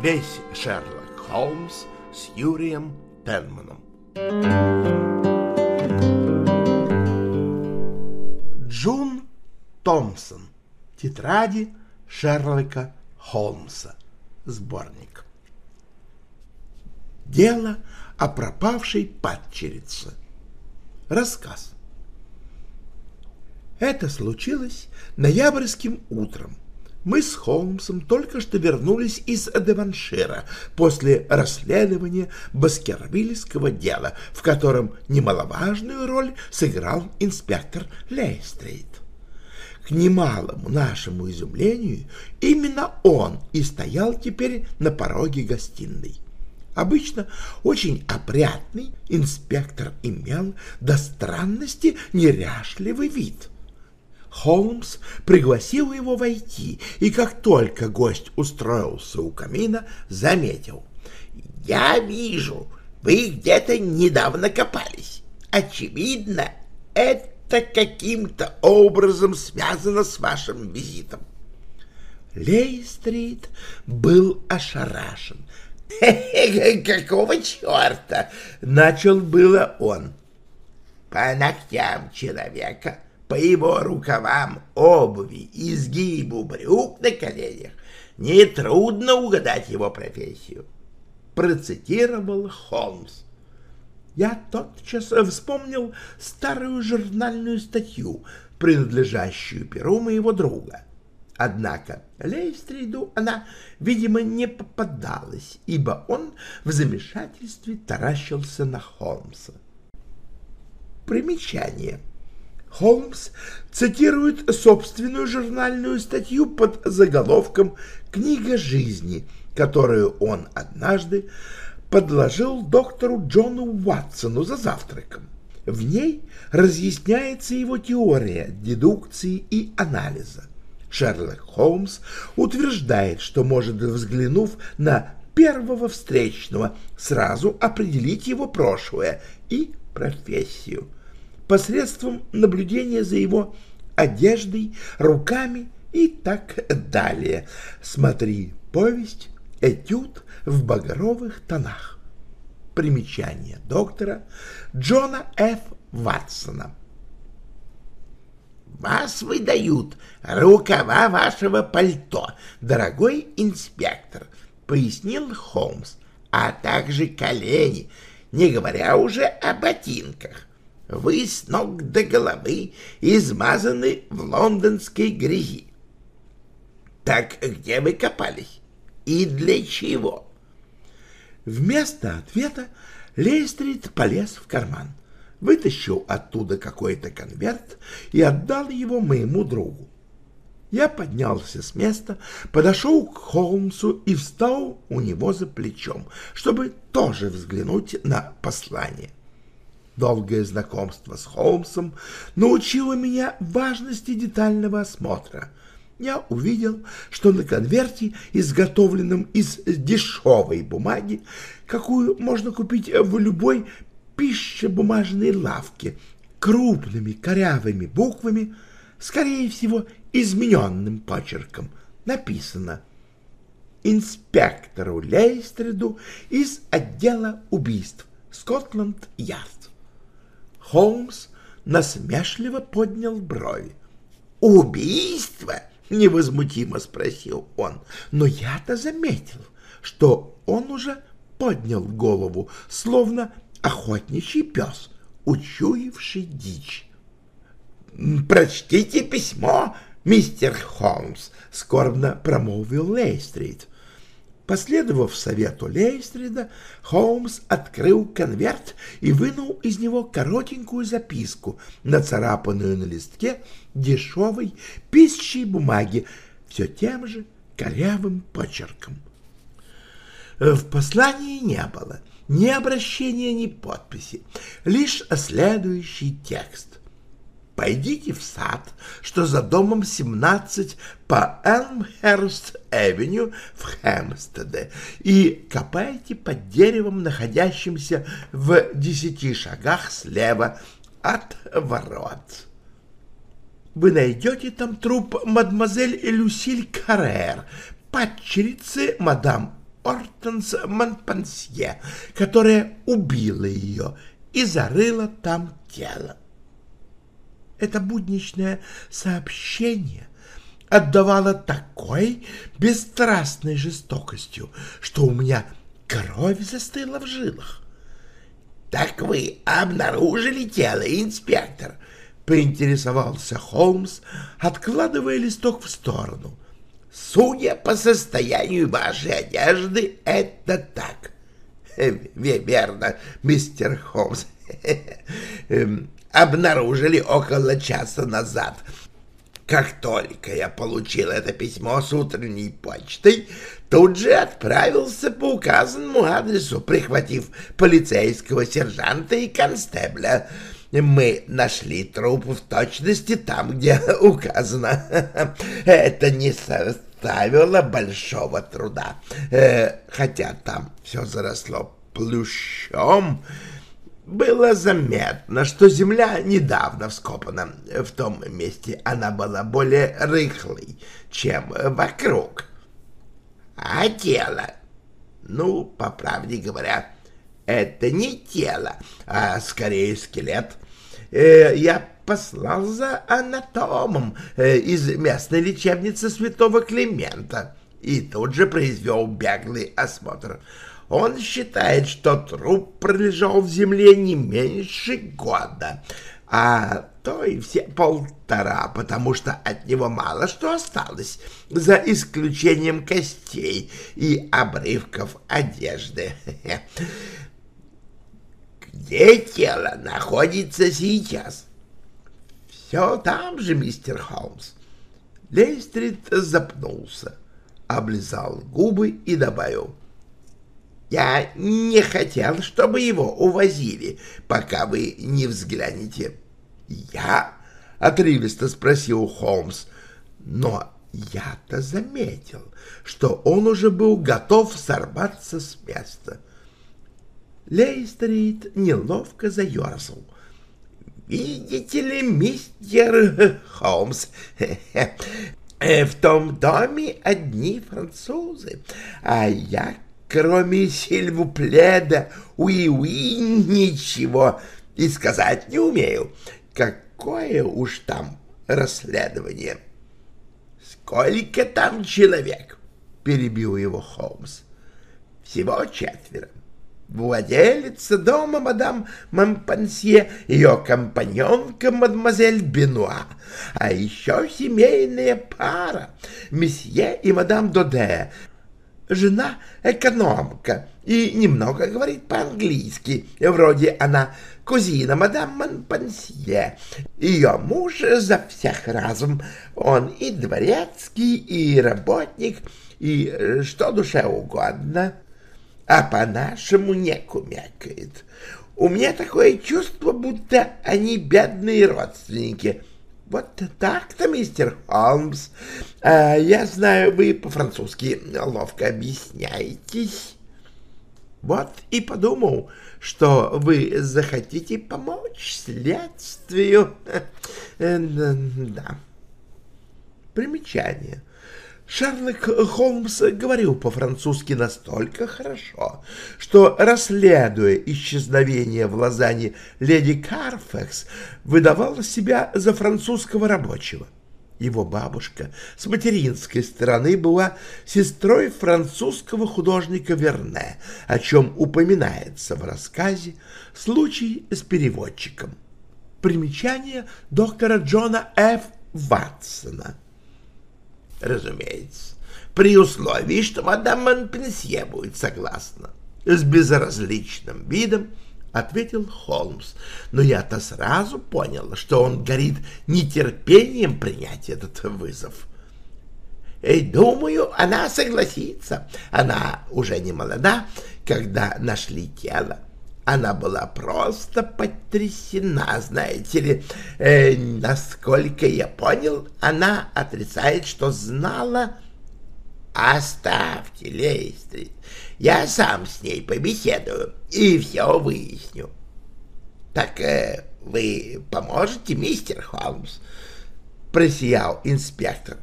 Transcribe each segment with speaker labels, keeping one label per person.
Speaker 1: весь Шерлок Холмс с Юрием Пенманом. Джун Томпсон. Тетради Шерлока Холмса. Сборник. Дело о пропавшей падчерице. Рассказ. Это случилось ноябрьским утром. Мы с Холмсом только что вернулись из Деваншира после расследования баскервильского дела, в котором немаловажную роль сыграл инспектор Лестрейд. К немалому нашему изумлению, именно он и стоял теперь на пороге гостиной. Обычно очень опрятный инспектор имел до странности неряшливый вид. Холмс пригласил его войти, и как только гость устроился у камина, заметил. «Я вижу, вы где-то недавно копались. Очевидно, это каким-то образом связано с вашим визитом». Лей-стрит был ошарашен. «Какого черта?» — начал было он. «По ногтям человека, по его рукавам, обуви, изгибу брюк на коленях нетрудно угадать его профессию», — процитировал Холмс. Я тотчас вспомнил старую журнальную статью, принадлежащую перу моего друга — Однако Лейстриду она, видимо, не попадалась, ибо он в замешательстве таращился на Холмса. Примечание. Холмс цитирует собственную журнальную статью под заголовком «Книга жизни», которую он однажды подложил доктору Джону Уатсону за завтраком. В ней разъясняется его теория дедукции и анализа. Шерлок Холмс утверждает, что может, взглянув на первого встречного, сразу определить его прошлое и профессию посредством наблюдения за его одеждой, руками и так далее. Смотри повесть «Этюд в багровых тонах». Примечание доктора Джона Ф. Ватсона вас выдают рукава вашего пальто, дорогой инспектор, — пояснил Холмс, — а также колени, не говоря уже о ботинках. Вы с ног до головы измазаны в лондонской грязи. Так где вы копались? И для чего? Вместо ответа Лейстрид полез в карман вытащил оттуда какой-то конверт и отдал его моему другу. Я поднялся с места, подошел к Холмсу и встал у него за плечом, чтобы тоже взглянуть на послание. Долгое знакомство с Холмсом научило меня важности детального осмотра. Я увидел, что на конверте, изготовленном из дешевой бумаги, какую можно купить в любой пищебумажной лавке крупными корявыми буквами, скорее всего, измененным почерком, написано «Инспектору Лейстреду из отдела убийств Скотланд-Ярд». Холмс насмешливо поднял брови. «Убийство?» — невозмутимо спросил он. Но я-то заметил, что он уже поднял голову, словно охотничий пес, учуявший дичь. «Прочтите письмо, мистер Холмс», — скорбно промолвил Лейстрид. Последовав совету Лейстрида, Холмс открыл конверт и вынул из него коротенькую записку, нацарапанную на листке дешевой писчей бумаги, все тем же корявым почерком. В послании не было — ни обращения, ни подписи, лишь следующий текст. Пойдите в сад, что за домом 17 по Элмхерст-Эвеню в Хэмстеде, и копайте под деревом, находящимся в десяти шагах слева от ворот. Вы найдете там труп мадемуазель Люсиль Каррер, падчерицы мадам Ортонс Монпансье, которая убила ее и зарыла там тело. Это будничное сообщение отдавало такой бесстрастной жестокостью, что у меня кровь застыла в жилах. «Так вы обнаружили тело, инспектор?» — поинтересовался Холмс, откладывая листок в сторону. «Судя по состоянию вашей одежды, это так». «Верно, мистер Холмс. Обнаружили около часа назад. Как только я получил это письмо с утренней почтой, тут же отправился по указанному адресу, прихватив полицейского сержанта и констебля. Мы нашли труп в точности там, где указано. Это не составило большого труда, э, хотя там все заросло плющом, было заметно, что земля недавно вскопана. В том месте она была более рыхлой, чем вокруг. А тело? Ну, по правде говоря, это не тело, а скорее скелет. Э, я послал за анатомом э, из местной лечебницы святого Климента и тут же произвел беглый осмотр. Он считает, что труп пролежал в земле не меньше года, а то и все полтора, потому что от него мало что осталось, за исключением костей и обрывков одежды. Где тело находится сейчас? Все там же, мистер Холмс. Лейстрид запнулся, облизал губы и добавил — я не хотел, чтобы его увозили, пока вы не взглянете. Я? — отрывисто спросил Холмс. Но я-то заметил, что он уже был готов сорваться с места. Лейстрит неловко заерзал. «Видите ли, мистер Холмс, в том доме одни французы, а я кроме сильвупледа, уи-уи, ничего и сказать не умею. Какое уж там расследование? Сколько там человек? Перебил его Холмс. Всего четверо. Владелица дома мадам Монпансье, ее компаньонка мадемуазель Бенуа, а еще семейная пара, месье и мадам Доде, жена экономка и немного говорит по-английски. Вроде она кузина мадам Монпансье. Ее муж за всех разум. Он и дворецкий, и работник, и что душе угодно. А по-нашему не кумекает. У меня такое чувство, будто они бедные родственники — вот так-то, мистер Холмс. А, я знаю, вы по-французски ловко объясняетесь. Вот и подумал, что вы захотите помочь следствию. Э, да. Примечание. Шерлок Холмс говорил по-французски настолько хорошо, что, расследуя исчезновение в Лозанне леди Карфекс, выдавал себя за французского рабочего. Его бабушка с материнской стороны была сестрой французского художника Верне, о чем упоминается в рассказе «Случай с переводчиком». Примечание доктора Джона Ф. Ватсона – разумеется, при условии, что мадам Монпенсье будет согласна. С безразличным видом ответил Холмс, но я-то сразу понял, что он горит нетерпением принять этот вызов. И думаю, она согласится. Она уже не молода, когда нашли тело. Она была просто потрясена, знаете ли. Э, насколько я понял, она отрицает, что знала... Оставьте, Лейстрид, я сам с ней побеседую и все выясню. Так э, вы поможете, мистер Холмс? Просиял инспектор.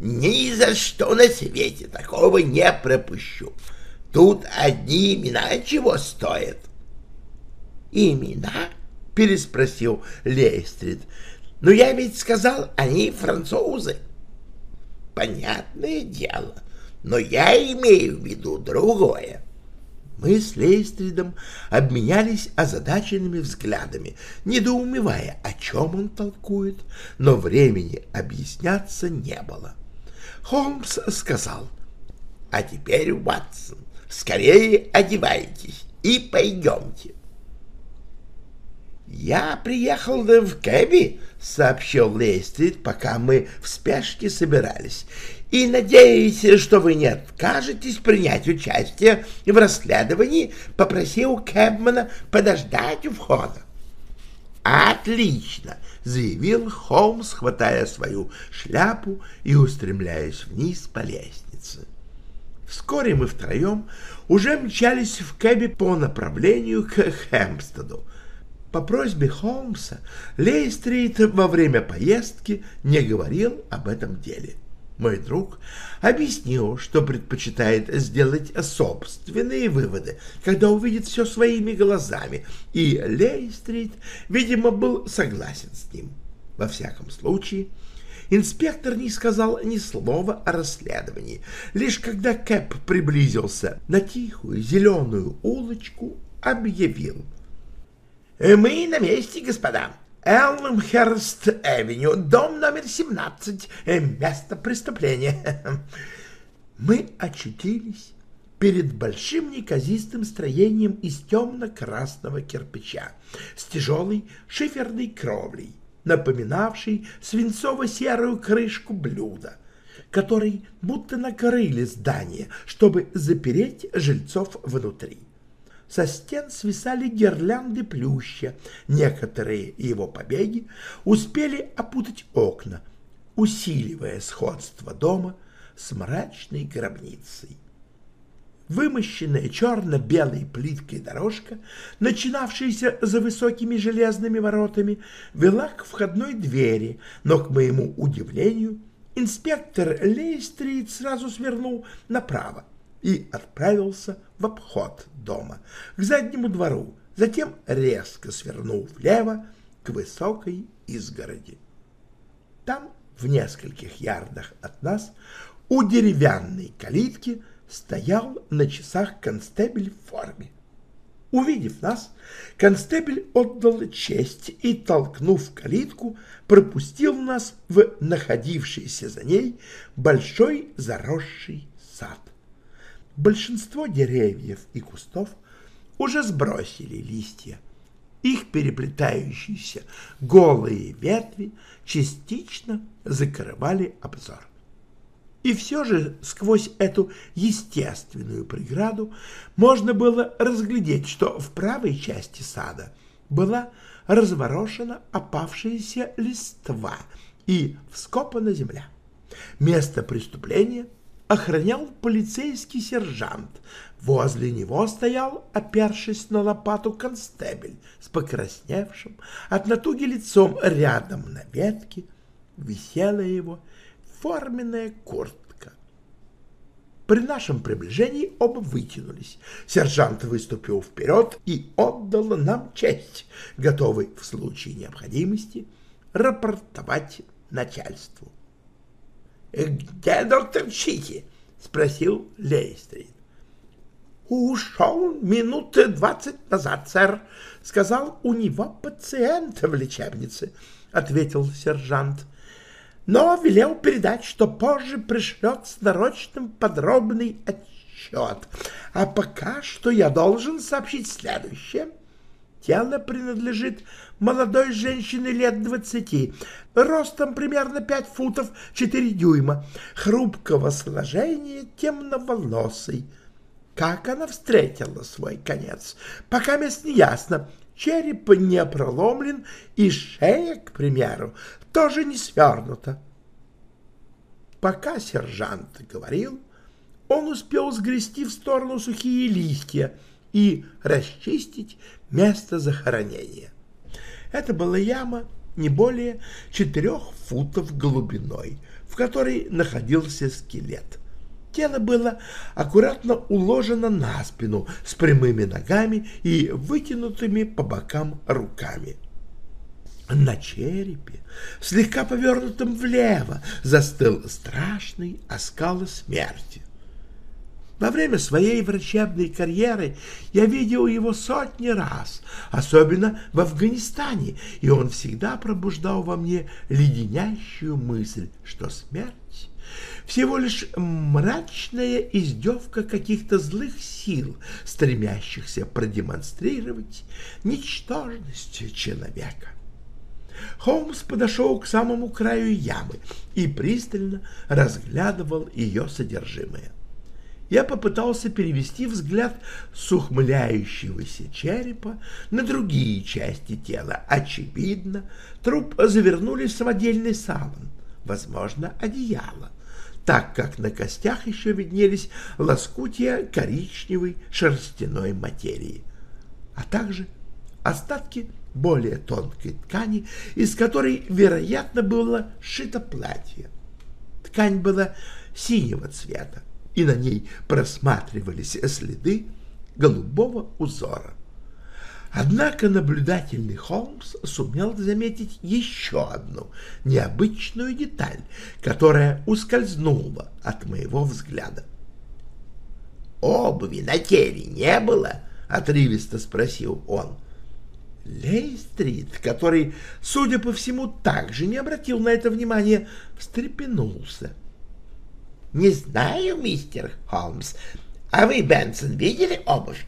Speaker 1: Ни за что на свете такого не пропущу. Тут одни имена чего стоят. Имена? Переспросил Лейстрид. Но я ведь сказал, они французы. Понятное дело, но я имею в виду другое. Мы с Лейстридом обменялись озадаченными взглядами, недоумевая, о чем он толкует, но времени объясняться не было. Холмс сказал, «А теперь, Ватсон, скорее одевайтесь и пойдемте». «Я приехал в Кэби», — сообщил Лейстрид, пока мы в спешке собирались, «и надеюсь, что вы не откажетесь принять участие в расследовании, попросил Кэбмана подождать у входа». «Отлично!» — заявил Холмс, хватая свою шляпу и устремляясь вниз по лестнице. Вскоре мы втроем уже мчались в кэбе по направлению к Хэмпстеду. По просьбе Холмса Лейстрит во время поездки не говорил об этом деле. Мой друг объяснил, что предпочитает сделать собственные выводы, когда увидит все своими глазами, и Лейстрит, видимо, был согласен с ним. Во всяком случае, инспектор не сказал ни слова о расследовании. Лишь когда кэб приблизился на тихую зеленую улочку, объявил. «Мы на месте, господа!» Элмхерст-Эвеню, дом номер 17, э, место преступления. Мы очутились перед большим неказистым строением из темно-красного кирпича с тяжелой шиферной кровлей, напоминавшей свинцово-серую крышку блюда, которой будто накрыли здание, чтобы запереть жильцов внутри. Со стен свисали гирлянды плюща. Некоторые его побеги успели опутать окна, усиливая сходство дома с мрачной гробницей. Вымощенная черно-белой плиткой дорожка, начинавшаяся за высокими железными воротами, вела к входной двери, но, к моему удивлению, инспектор Лейстрит сразу свернул направо и отправился в обход дома, к заднему двору, затем резко свернул влево к высокой изгороди. Там, в нескольких ярдах от нас, у деревянной калитки стоял на часах констебель в форме. Увидев нас, констебель отдал честь и, толкнув калитку, пропустил нас в находившийся за ней большой заросший сад. Большинство деревьев и кустов уже сбросили листья. Их переплетающиеся голые ветви частично закрывали обзор. И все же сквозь эту естественную преграду можно было разглядеть, что в правой части сада была разворошена опавшаяся листва и вскопана земля. Место преступления охранял полицейский сержант. Возле него стоял, опершись на лопату, констебель с покрасневшим от натуги лицом рядом на ветке висела его форменная куртка. При нашем приближении оба вытянулись. Сержант выступил вперед и отдал нам честь, готовый в случае необходимости рапортовать начальству. «Где доктор Чики?» — спросил Лейстрид. «Ушел минуты двадцать назад, сэр. Сказал, у него пациент в лечебнице», — ответил сержант. «Но велел передать, что позже пришлет с нарочным подробный отчет. А пока что я должен сообщить следующее». Тело принадлежит молодой женщине лет двадцати, ростом примерно пять футов четыре дюйма, хрупкого сложения, темноволосой. Как она встретила свой конец, пока мест не ясно. Череп не проломлен, и шея, к примеру, тоже не свернута. Пока сержант говорил, он успел сгрести в сторону сухие листья и расчистить место захоронения. Это была яма не более четырех футов глубиной, в которой находился скелет. Тело было аккуратно уложено на спину с прямыми ногами и вытянутыми по бокам руками. На черепе, слегка повернутом влево, застыл страшный оскал смерти. Во время своей врачебной карьеры я видел его сотни раз, особенно в Афганистане, и он всегда пробуждал во мне леденящую мысль, что смерть всего лишь мрачная издевка каких-то злых сил, стремящихся продемонстрировать ничтожность человека. Холмс подошел к самому краю ямы и пристально разглядывал ее содержимое я попытался перевести взгляд с ухмыляющегося черепа на другие части тела. Очевидно, труп завернули в самодельный саван, возможно, одеяло, так как на костях еще виднелись лоскутья коричневой шерстяной материи, а также остатки более тонкой ткани, из которой, вероятно, было шито платье. Ткань была синего цвета, и на ней просматривались следы голубого узора. Однако наблюдательный Холмс сумел заметить еще одну необычную деталь, которая ускользнула от моего взгляда. «Обуви на теле не было?» — отрывисто спросил он. Лейстрит, который, судя по всему, также не обратил на это внимания, встрепенулся. — не знаю, мистер Холмс. А вы, Бенсон, видели обувь?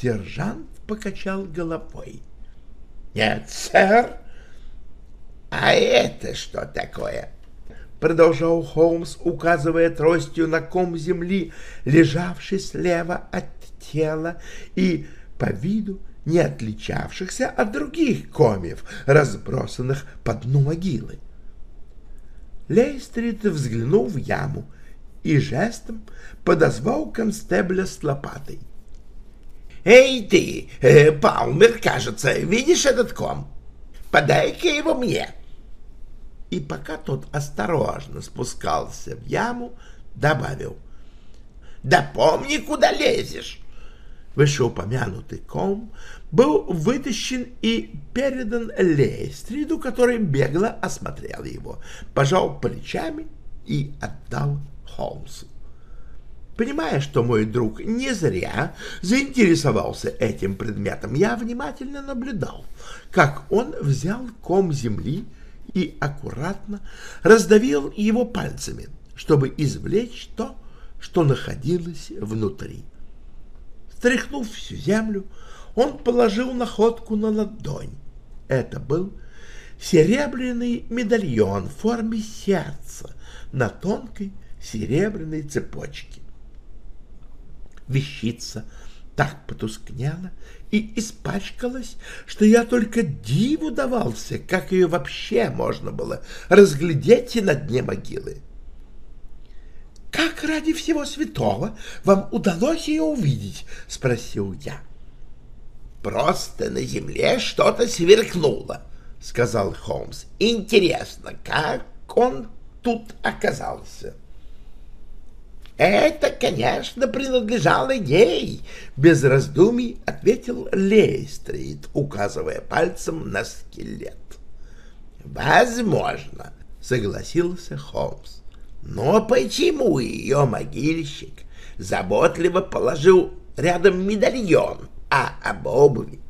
Speaker 1: Сержант покачал головой. Нет, сэр. А это что такое? Продолжал Холмс, указывая тростью на ком земли, лежавший слева от тела и по виду не отличавшихся от других комьев, разбросанных по дну могилы. Лейстрит взглянул в яму и жестом подозвал констебля с лопатой. «Эй ты, э, Палмер, кажется, видишь этот ком? Подай-ка его мне!» И пока тот осторожно спускался в яму, добавил. «Да помни, куда лезешь!» Вышеупомянутый ком был вытащен и передан Лейстриду, который бегло осмотрел его, пожал плечами и отдал Холмсу. Понимая, что мой друг не зря заинтересовался этим предметом, я внимательно наблюдал, как он взял ком земли и аккуратно раздавил его пальцами, чтобы извлечь то, что находилось внутри. Стряхнув всю землю, он положил находку на ладонь. Это был серебряный медальон в форме сердца на тонкой серебряной цепочке. Вещица так потускнела и испачкалась, что я только диву давался, как ее вообще можно было разглядеть и на дне могилы. «Как ради всего святого вам удалось ее увидеть?» — спросил я. «Просто на земле что-то сверкнуло», — сказал Холмс. «Интересно, как он тут оказался?» «Это, конечно, принадлежало ей», — без раздумий ответил Лейстрит, указывая пальцем на скелет. «Возможно», — согласился Холмс. «Но почему ее могильщик заботливо положил рядом медальон, а об обуви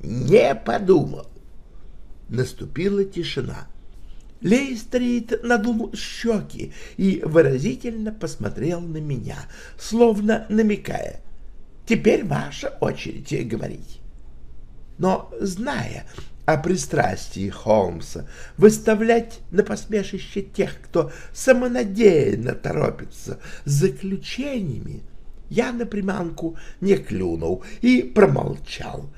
Speaker 1: не подумал. Наступила тишина. Лейстрит надул щеки и выразительно посмотрел на меня, словно намекая. «Теперь ваша очередь говорить». Но, зная о пристрастии Холмса выставлять на посмешище тех, кто самонадеянно торопится с заключениями, я на приманку не клюнул и промолчал.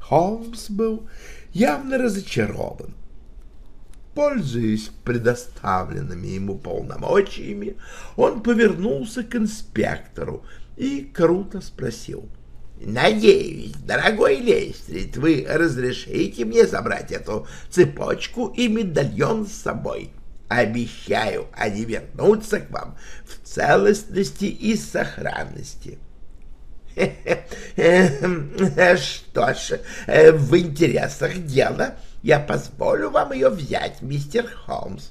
Speaker 1: Холмс был явно разочарован. Пользуясь предоставленными ему полномочиями, он повернулся к инспектору и круто спросил. Надеюсь, дорогой Лейстрид, вы разрешите мне забрать эту цепочку и медальон с собой. Обещаю, они вернутся к вам в целостности и сохранности. Что ж, в интересах дела я позволю вам ее взять, мистер Холмс.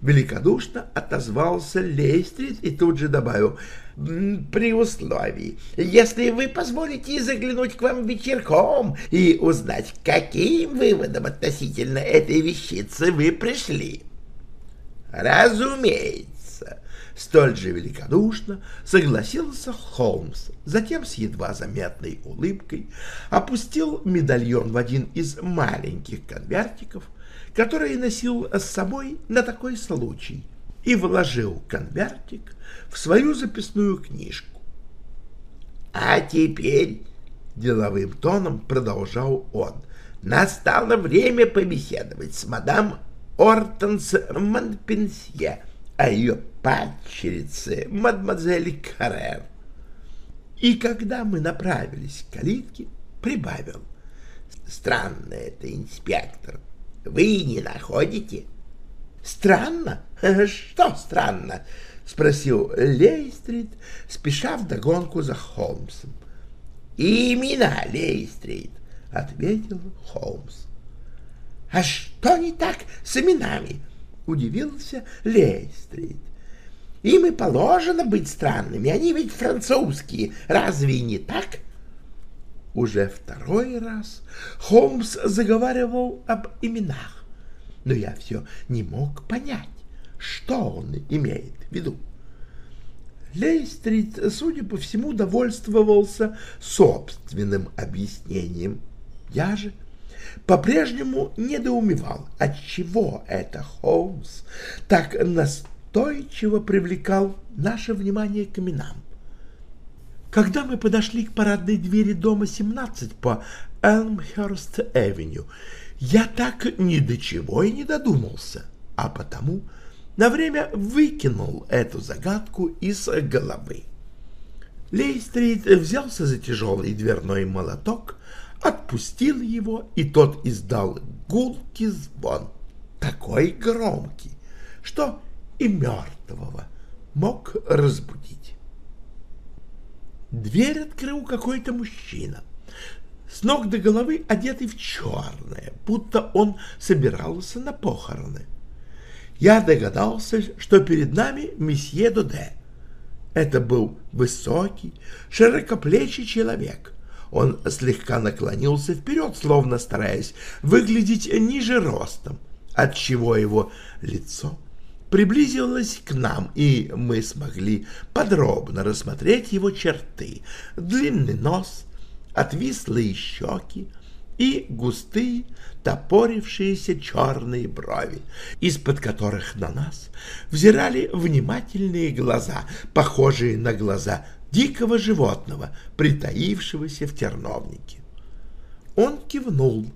Speaker 1: Великодушно отозвался Лейстрид и тут же добавил, при условии, если вы позволите заглянуть к вам вечерком и узнать, каким выводом относительно этой вещицы вы пришли. Разумеется, столь же великодушно согласился Холмс, затем с едва заметной улыбкой опустил медальон в один из маленьких конвертиков, которые носил с собой на такой случай, и вложил конвертик в свою записную книжку. «А теперь», — деловым тоном продолжал он, — «настало время побеседовать с мадам Ортонс Монпенсье о ее падчерице, мадемуазель Каррер. И когда мы направились к калитке, прибавил. Странно это, инспектор. Вы не находите? Странно? Что странно? Спросил Лейстрид, спеша вдогонку за Холмсом. Имена Лейстрид, ответил Холмс. А что не так с именами? Удивился Лейстрид. Им и положено быть странными, они ведь французские, разве не так? Уже второй раз Холмс заговаривал об именах, но я все не мог понять, что он имеет в виду. Лейстрид, судя по всему, довольствовался собственным объяснением. Я же по-прежнему недоумевал, отчего это Холмс так настойчиво привлекал наше внимание к именам. Когда мы подошли к парадной двери дома 17 по Элмхерст-Эвеню, я так ни до чего и не додумался, а потому на время выкинул эту загадку из головы. Лейстрит взялся за тяжелый дверной молоток, отпустил его, и тот издал гулкий звон, такой громкий, что и мертвого мог разбудить. Дверь открыл какой-то мужчина, с ног до головы одетый в черное, будто он собирался на похороны. Я догадался, что перед нами месье Доде. Это был высокий, широкоплечий человек, он слегка наклонился вперед, словно стараясь выглядеть ниже ростом, отчего его лицо приблизилось к нам, и мы смогли подробно рассмотреть его черты, длинный нос, отвислые щеки и густые топорившиеся черные брови, из-под которых на нас взирали внимательные глаза, похожие на глаза дикого животного, притаившегося в терновнике. Он кивнул,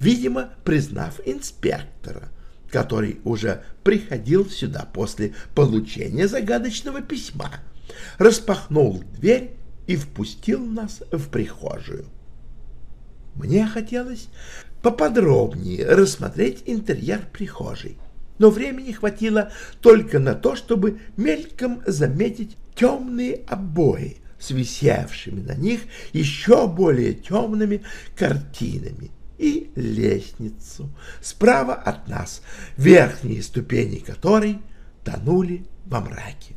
Speaker 1: видимо, признав инспектора, который уже приходил сюда после получения загадочного письма, распахнул дверь и впустил нас в прихожую. Мне хотелось поподробнее рассмотреть интерьер прихожей, но времени хватило только на то, чтобы мельком заметить темные обои с висевшими на них еще более темными картинами и лестницу справа от нас, верхние ступени которой тонули во мраке.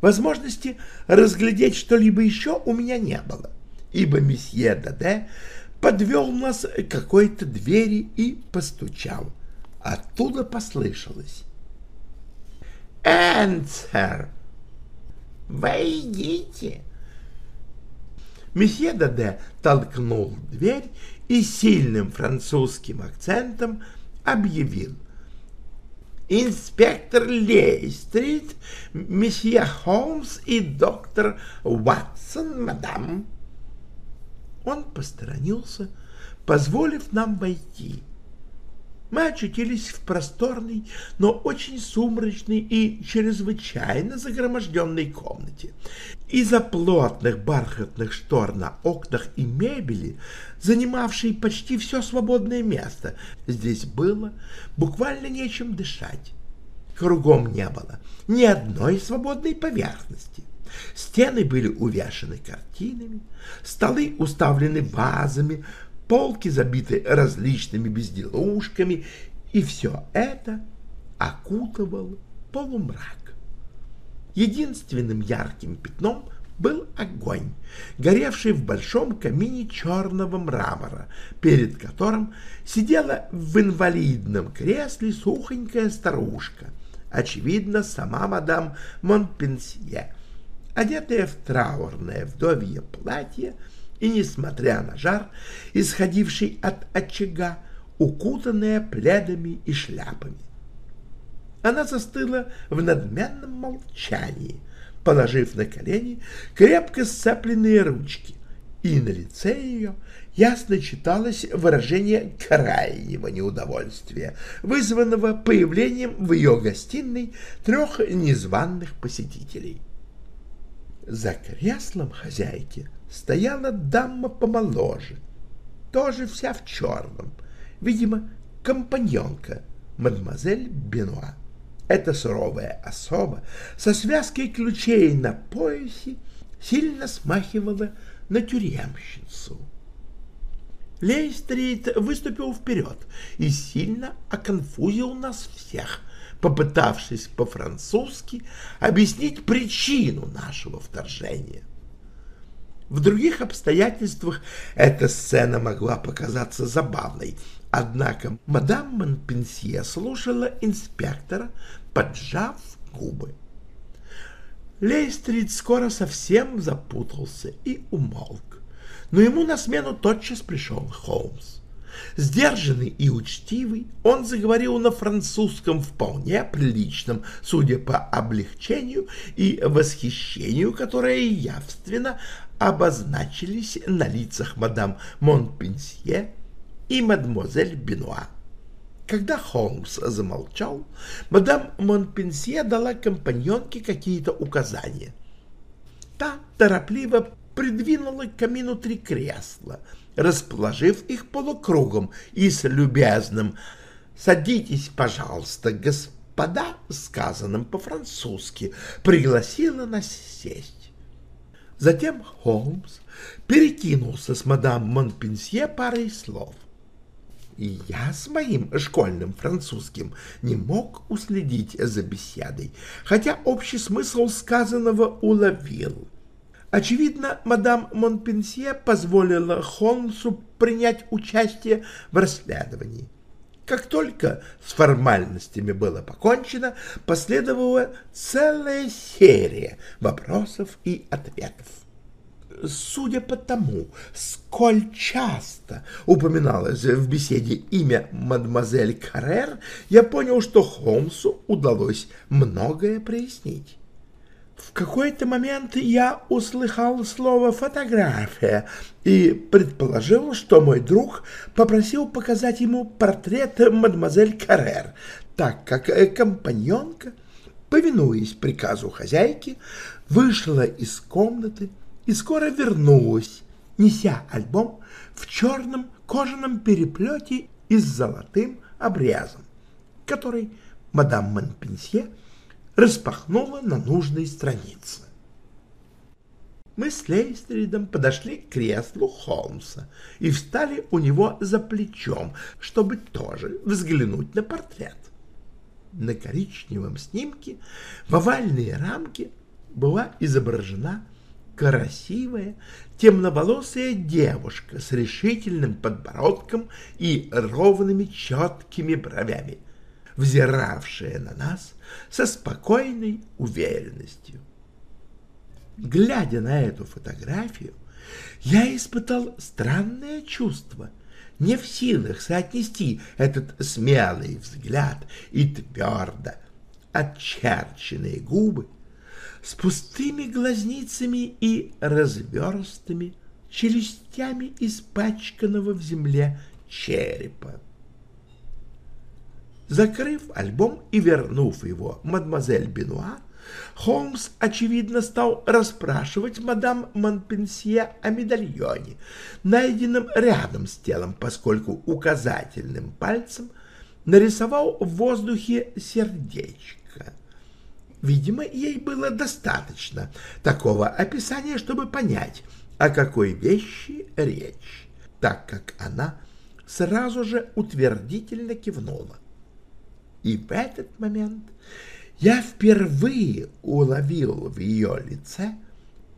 Speaker 1: Возможности разглядеть что-либо еще у меня не было, ибо месье Даде подвел нас к какой-то двери и постучал. Оттуда послышалось. «Answer!» «Войдите!» Месье Даде толкнул дверь и сильным французским акцентом объявил. «Инспектор Лейстрит, месье Холмс и доктор Ватсон, мадам». Он посторонился, позволив нам войти. Мы очутились в просторной, но очень сумрачной и чрезвычайно загроможденной комнате. Из-за плотных бархатных штор на окнах и мебели, занимавшей почти все свободное место, здесь было буквально нечем дышать. Кругом не было ни одной свободной поверхности. Стены были увешаны картинами, столы уставлены вазами, полки забиты различными безделушками, и все это окутывал полумрак. Единственным ярким пятном был огонь, горевший в большом камине черного мрамора, перед которым сидела в инвалидном кресле сухонькая старушка, очевидно, сама мадам Монпенсье, одетая в траурное вдовье платье и, несмотря на жар, исходивший от очага, укутанная пледами и шляпами. Она застыла в надменном молчании, положив на колени крепко сцепленные ручки, и на лице ее ясно читалось выражение крайнего неудовольствия, вызванного появлением в ее гостиной трех незваных посетителей. За креслом хозяйки стояла дама помоложе, тоже вся в черном, видимо, компаньонка, мадемуазель Бенуа. Эта суровая особа со связкой ключей на поясе сильно смахивала на тюремщицу. Лейстрит выступил вперед и сильно оконфузил нас всех, попытавшись по-французски объяснить причину нашего вторжения. В других обстоятельствах эта сцена могла показаться забавной, однако мадам Монпенсье слушала инспектора, поджав губы. Лейстрид скоро совсем запутался и умолк, но ему на смену тотчас пришел Холмс. Сдержанный и учтивый, он заговорил на французском вполне приличном, судя по облегчению и восхищению, которое явственно обозначились на лицах мадам Монпенсье и мадемуазель Бенуа. Когда Холмс замолчал, мадам Монпенсье дала компаньонке какие-то указания. Та торопливо придвинула к камину три кресла, расположив их полукругом и с любезным «Садитесь, пожалуйста, господа», сказанным по-французски, пригласила нас сесть. Затем Холмс перекинулся с мадам Монпенсье парой слов. Я с моим школьным французским не мог уследить за беседой, хотя общий смысл сказанного уловил. Очевидно, мадам Монпенсье позволила Холмсу принять участие в расследовании. Как только с формальностями было покончено, последовала целая серия вопросов и ответов. Судя по тому, сколь часто упоминалось в беседе имя мадемуазель Каррер, я понял, что Холмсу удалось многое прояснить. В какой-то момент я услыхал слово «фотография» и предположил, что мой друг попросил показать ему портрет мадемуазель Каррер, так как компаньонка, повинуясь приказу хозяйки, вышла из комнаты и скоро вернулась, неся альбом в черном кожаном переплете и с золотым обрезом, который мадам Монпенсье распахнула на нужной странице. Мы с Лейстридом подошли к креслу Холмса и встали у него за плечом, чтобы тоже взглянуть на портрет. На коричневом снимке в овальной рамке была изображена красивая темноволосая девушка с решительным подбородком и ровными четкими бровями — взиравшая на нас со спокойной уверенностью. Глядя на эту фотографию, я испытал странное чувство, не в силах соотнести этот смелый взгляд и твердо очерченные губы с пустыми глазницами и разверстыми челюстями испачканного в земле черепа. Закрыв альбом и вернув его мадемуазель Бенуа, Холмс, очевидно, стал расспрашивать мадам Монпенсье о медальоне, найденном рядом с телом, поскольку указательным пальцем нарисовал в воздухе сердечко. Видимо, ей было достаточно такого описания, чтобы понять, о какой вещи речь, так как она сразу же утвердительно кивнула. И в этот момент я впервые уловил в ее лице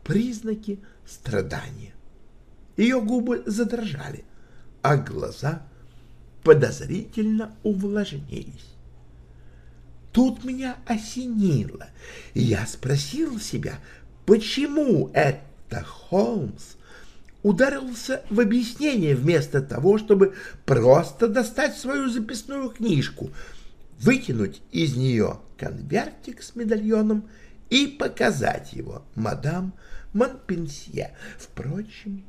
Speaker 1: признаки страдания. Ее губы задрожали, а глаза подозрительно увлажнились. Тут меня осенило, и я спросил себя, почему это Холмс ударился в объяснение вместо того, чтобы просто достать свою записную книжку — вытянуть из нее конвертик с медальоном и показать его мадам Монпенсье. Впрочем,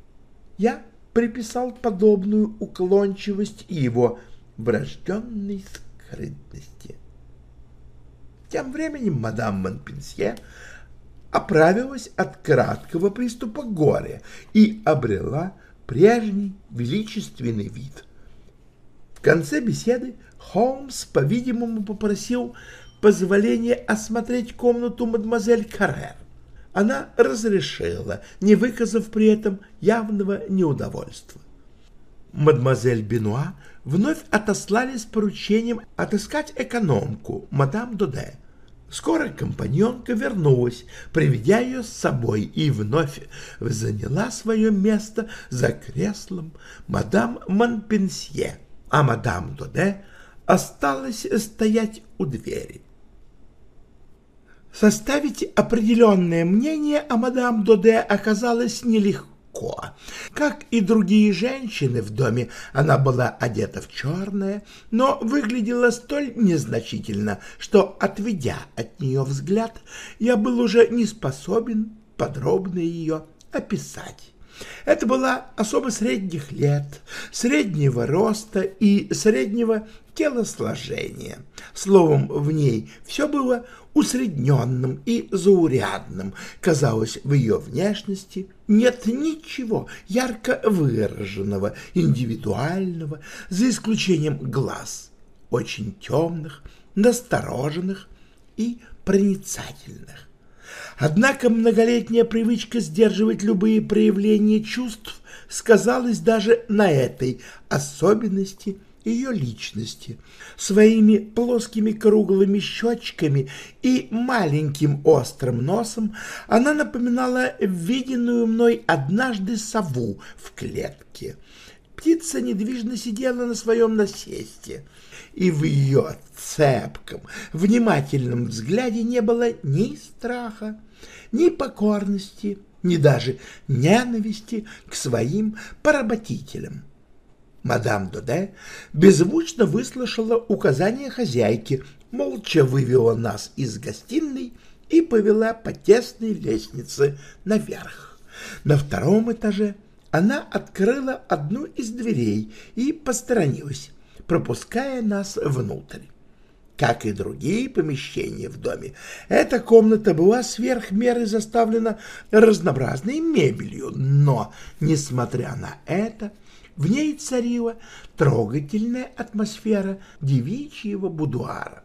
Speaker 1: я приписал подобную уклончивость его врожденной скрытности. Тем временем мадам Монпенсье оправилась от краткого приступа горя и обрела прежний величественный вид. В конце беседы Холмс, по-видимому, попросил позволения осмотреть комнату мадемуазель Каррер. Она разрешила, не выказав при этом явного неудовольства. Мадемуазель Бенуа вновь отослали с поручением отыскать экономку, мадам Доде. Скоро компаньонка вернулась, приведя ее с собой, и вновь заняла свое место за креслом мадам Монпенсье, а мадам Доде — осталось стоять у двери. Составить определенное мнение о мадам Доде оказалось нелегко. Как и другие женщины в доме, она была одета в черное, но выглядела столь незначительно, что, отведя от нее взгляд, я был уже не способен подробно ее описать. Это была особо средних лет, среднего роста и среднего телосложения. Словом, в ней все было усредненным и заурядным. Казалось, в ее внешности нет ничего ярко выраженного, индивидуального, за исключением глаз, очень темных, настороженных и проницательных. Однако многолетняя привычка сдерживать любые проявления чувств сказалась даже на этой особенности ее личности. Своими плоскими круглыми щечками и маленьким острым носом она напоминала виденную мной однажды сову в клетке. Птица недвижно сидела на своем насесте, и в ее цепком, внимательном взгляде не было ни страха, ни покорности, ни даже ненависти к своим поработителям. Мадам Доде беззвучно выслушала указания хозяйки, молча вывела нас из гостиной и повела по тесной лестнице наверх. На втором этаже она открыла одну из дверей и посторонилась, пропуская нас внутрь. Как и другие помещения в доме, эта комната была сверх меры заставлена разнообразной мебелью, но, несмотря на это, в ней царила трогательная атмосфера девичьего будуара.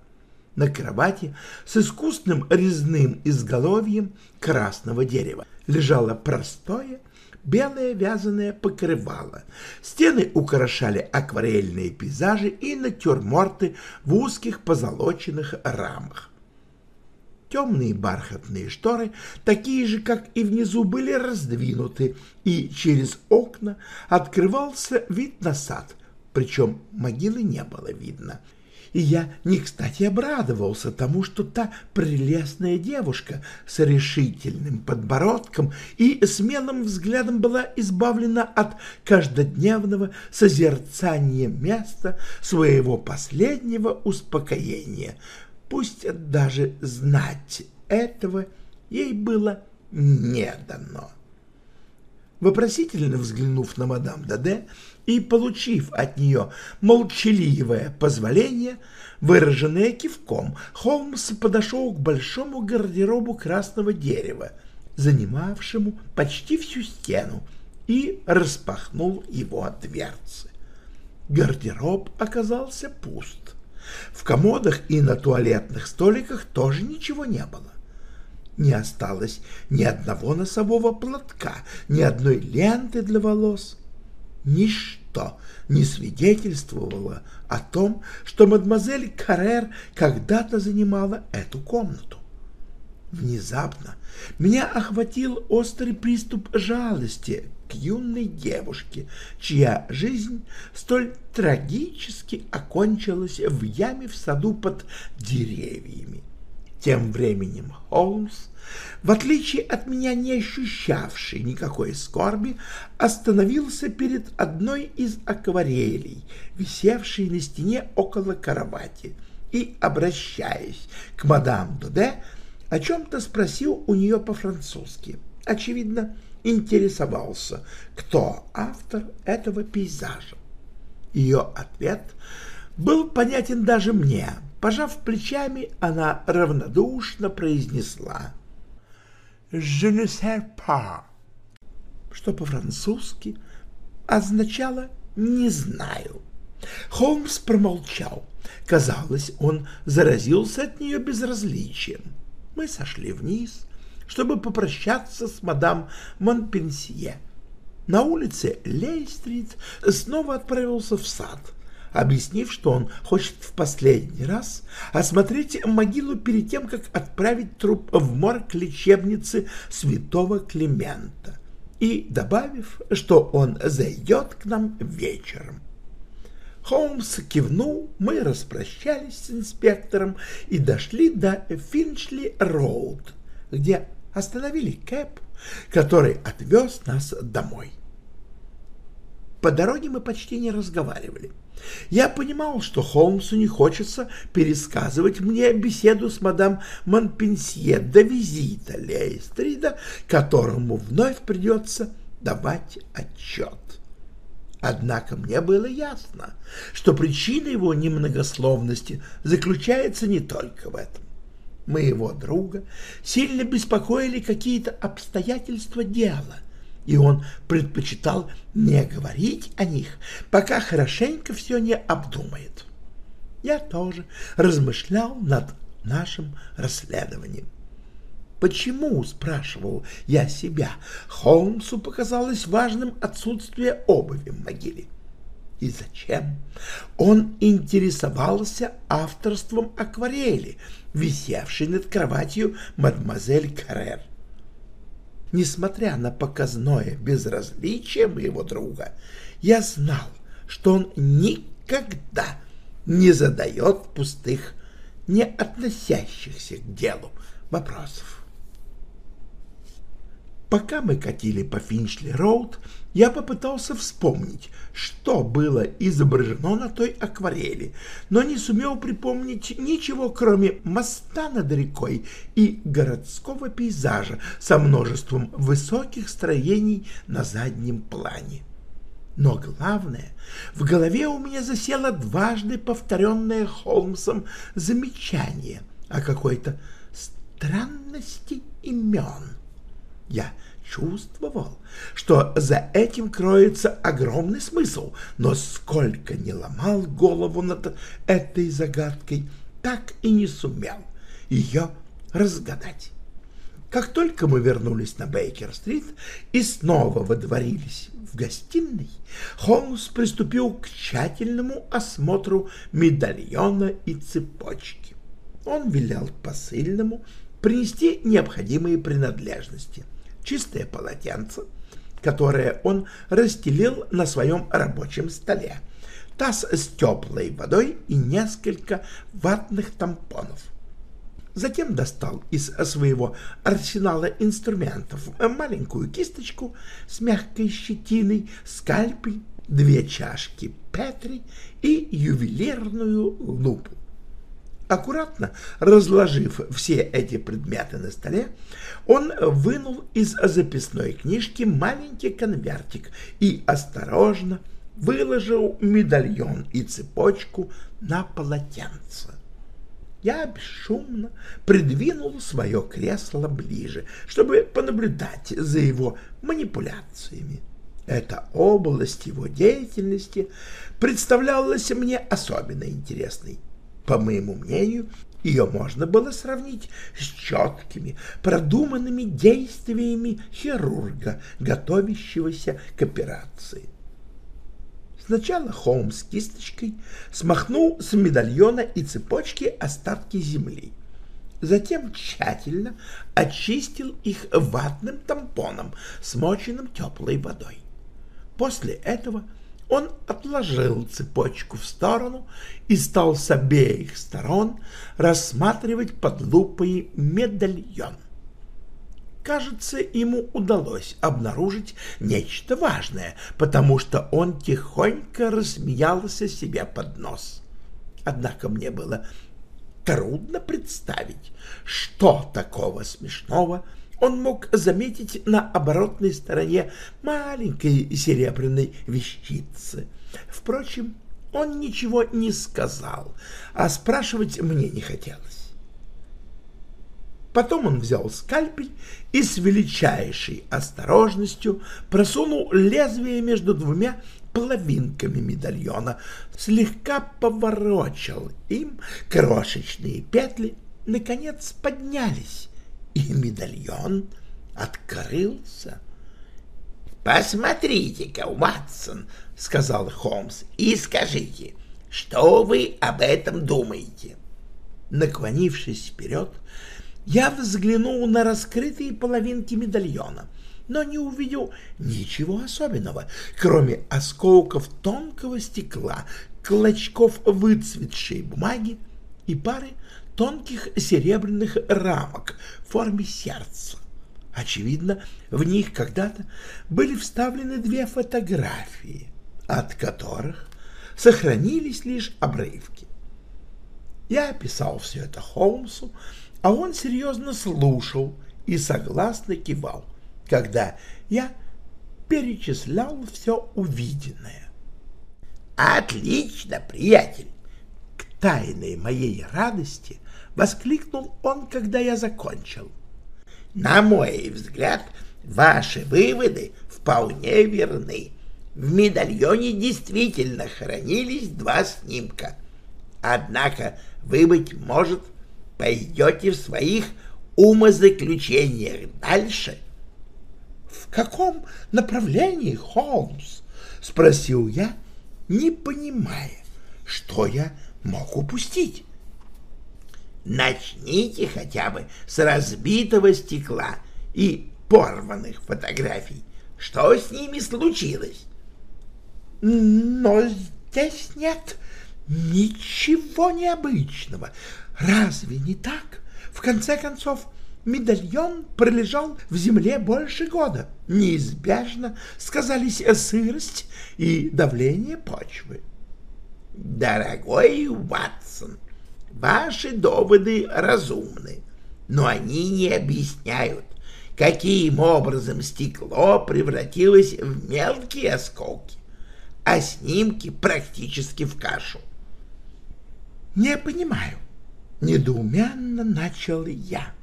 Speaker 1: На кровати с искусным резным изголовьем красного дерева лежало простое белое вязаное покрывало. Стены украшали акварельные пейзажи и натюрморты в узких позолоченных рамах. Темные бархатные шторы, такие же, как и внизу, были раздвинуты, и через окна открывался вид на сад, причем могилы не было видно. И я не кстати обрадовался тому, что та прелестная девушка с решительным подбородком и смелым взглядом была избавлена от каждодневного созерцания места своего последнего успокоения — пусть даже знать этого ей было не дано. Вопросительно взглянув на мадам Даде и получив от нее молчаливое позволение, выраженное кивком, Холмс подошел к большому гардеробу красного дерева, занимавшему почти всю стену, и распахнул его дверцы. Гардероб оказался пуст. В комодах и на туалетных столиках тоже ничего не было. Не осталось ни одного носового платка, ни одной ленты для волос. Ничто не свидетельствовало о том, что мадемуазель Каррер когда-то занимала эту комнату. Внезапно меня охватил острый приступ жалости к юной девушке, чья жизнь столь трагически окончилась в яме в саду под деревьями. Тем временем Холмс, в отличие от меня не ощущавший никакой скорби, остановился перед одной из акварелей, висевшей на стене около кровати, и, обращаясь к мадам Дуде, о чем-то спросил у нее по-французски. Очевидно, интересовался, кто автор этого пейзажа. Ее ответ был понятен даже мне. Пожав плечами, она равнодушно произнесла «Je ne sais pas», что по-французски означало «не знаю». Холмс промолчал. Казалось, он заразился от нее безразличием. Мы сошли вниз, чтобы попрощаться с мадам Монпенсье. На улице Лей-стрит снова отправился в сад, объяснив, что он хочет в последний раз осмотреть могилу перед тем, как отправить труп в морг лечебницы святого Климента, и добавив, что он зайдет к нам вечером. Холмс кивнул, мы распрощались с инспектором и дошли до Финчли-Роуд, где остановили Кэп, который отвез нас домой. По дороге мы почти не разговаривали. Я понимал, что Холмсу не хочется пересказывать мне беседу с мадам Монпенсье до визита Лейстрида, которому вновь придется давать отчет. Однако мне было ясно, что причина его немногословности заключается не только в этом. Моего друга сильно беспокоили какие-то обстоятельства дела, и он предпочитал не говорить о них, пока хорошенько все не обдумает. Я тоже размышлял над нашим расследованием. Почему, спрашивал я себя, Холмсу показалось важным отсутствие обуви в могиле? И зачем? Он интересовался авторством акварели, висевшей над кроватью мадемуазель Каррер. Несмотря на показное безразличие моего друга, я знал, что он никогда не задает пустых, не относящихся к делу вопросов. Пока мы катили по Финчли-Роуд, я попытался вспомнить, что было изображено на той акварели, но не сумел припомнить ничего, кроме моста над рекой и городского пейзажа со множеством высоких строений на заднем плане. Но главное, в голове у меня засело дважды повторенное Холмсом замечание о какой-то странности имен. Я чувствовал, что за этим кроется огромный смысл, но сколько не ломал голову над этой загадкой, так и не сумел ее разгадать. Как только мы вернулись на Бейкер-стрит и снова водворились в гостиной, Холмс приступил к тщательному осмотру медальона и цепочки. Он велел посыльному принести необходимые принадлежности чистое полотенце, которое он расстелил на своем рабочем столе, таз с теплой водой и несколько ватных тампонов. Затем достал из своего арсенала инструментов маленькую кисточку с мягкой щетиной, скальпель, две чашки Петри и ювелирную лупу. Аккуратно разложив все эти предметы на столе, он вынул из записной книжки маленький конвертик и осторожно выложил медальон и цепочку на полотенце. Я бесшумно придвинул свое кресло ближе, чтобы понаблюдать за его манипуляциями. Эта область его деятельности представлялась мне особенно интересной. По моему мнению, ее можно было сравнить с четкими, продуманными действиями хирурга, готовящегося к операции. Сначала Холмс кисточкой смахнул с медальона и цепочки остатки земли. Затем тщательно очистил их ватным тампоном, смоченным теплой водой. После этого он отложил цепочку в сторону и стал с обеих сторон рассматривать под лупой медальон. Кажется, ему удалось обнаружить нечто важное, потому что он тихонько рассмеялся себе под нос. Однако мне было трудно представить, что такого смешного – он мог заметить на оборотной стороне маленькой серебряной вещицы. Впрочем, он ничего не сказал, а спрашивать мне не хотелось. Потом он взял скальпель и с величайшей осторожностью просунул лезвие между двумя половинками медальона, слегка поворочил им крошечные петли, наконец поднялись, и медальон открылся. «Посмотрите-ка, Ватсон», — сказал Холмс, — «и скажите, что вы об этом думаете?» Наклонившись вперед, я взглянул на раскрытые половинки медальона, но не увидел ничего особенного, кроме осколков тонкого стекла, клочков выцветшей бумаги и пары тонких серебряных рамок в форме сердца. Очевидно, в них когда-то были вставлены две фотографии, от которых сохранились лишь обрывки. Я описал все это Холмсу, а он серьезно слушал и согласно кивал, когда я перечислял все увиденное. «Отлично, приятель!» Тайной моей радости — воскликнул он, когда я закончил. «На мой взгляд, ваши выводы вполне верны. В медальоне действительно хранились два снимка. Однако вы, быть может, пойдете в своих умозаключениях дальше». «В каком направлении, Холмс?» — спросил я, не понимая, что я мог упустить. Начните хотя бы с разбитого стекла и порванных фотографий. Что с ними случилось? Но здесь нет ничего необычного. Разве не так? В конце концов, медальон пролежал в земле больше года. Неизбежно сказались сырость и давление почвы. Дорогой Ватсон, Ваши доводы разумны, но они не объясняют, каким образом стекло превратилось в мелкие осколки, а снимки практически в кашу. «Не понимаю», — недоуменно начал я.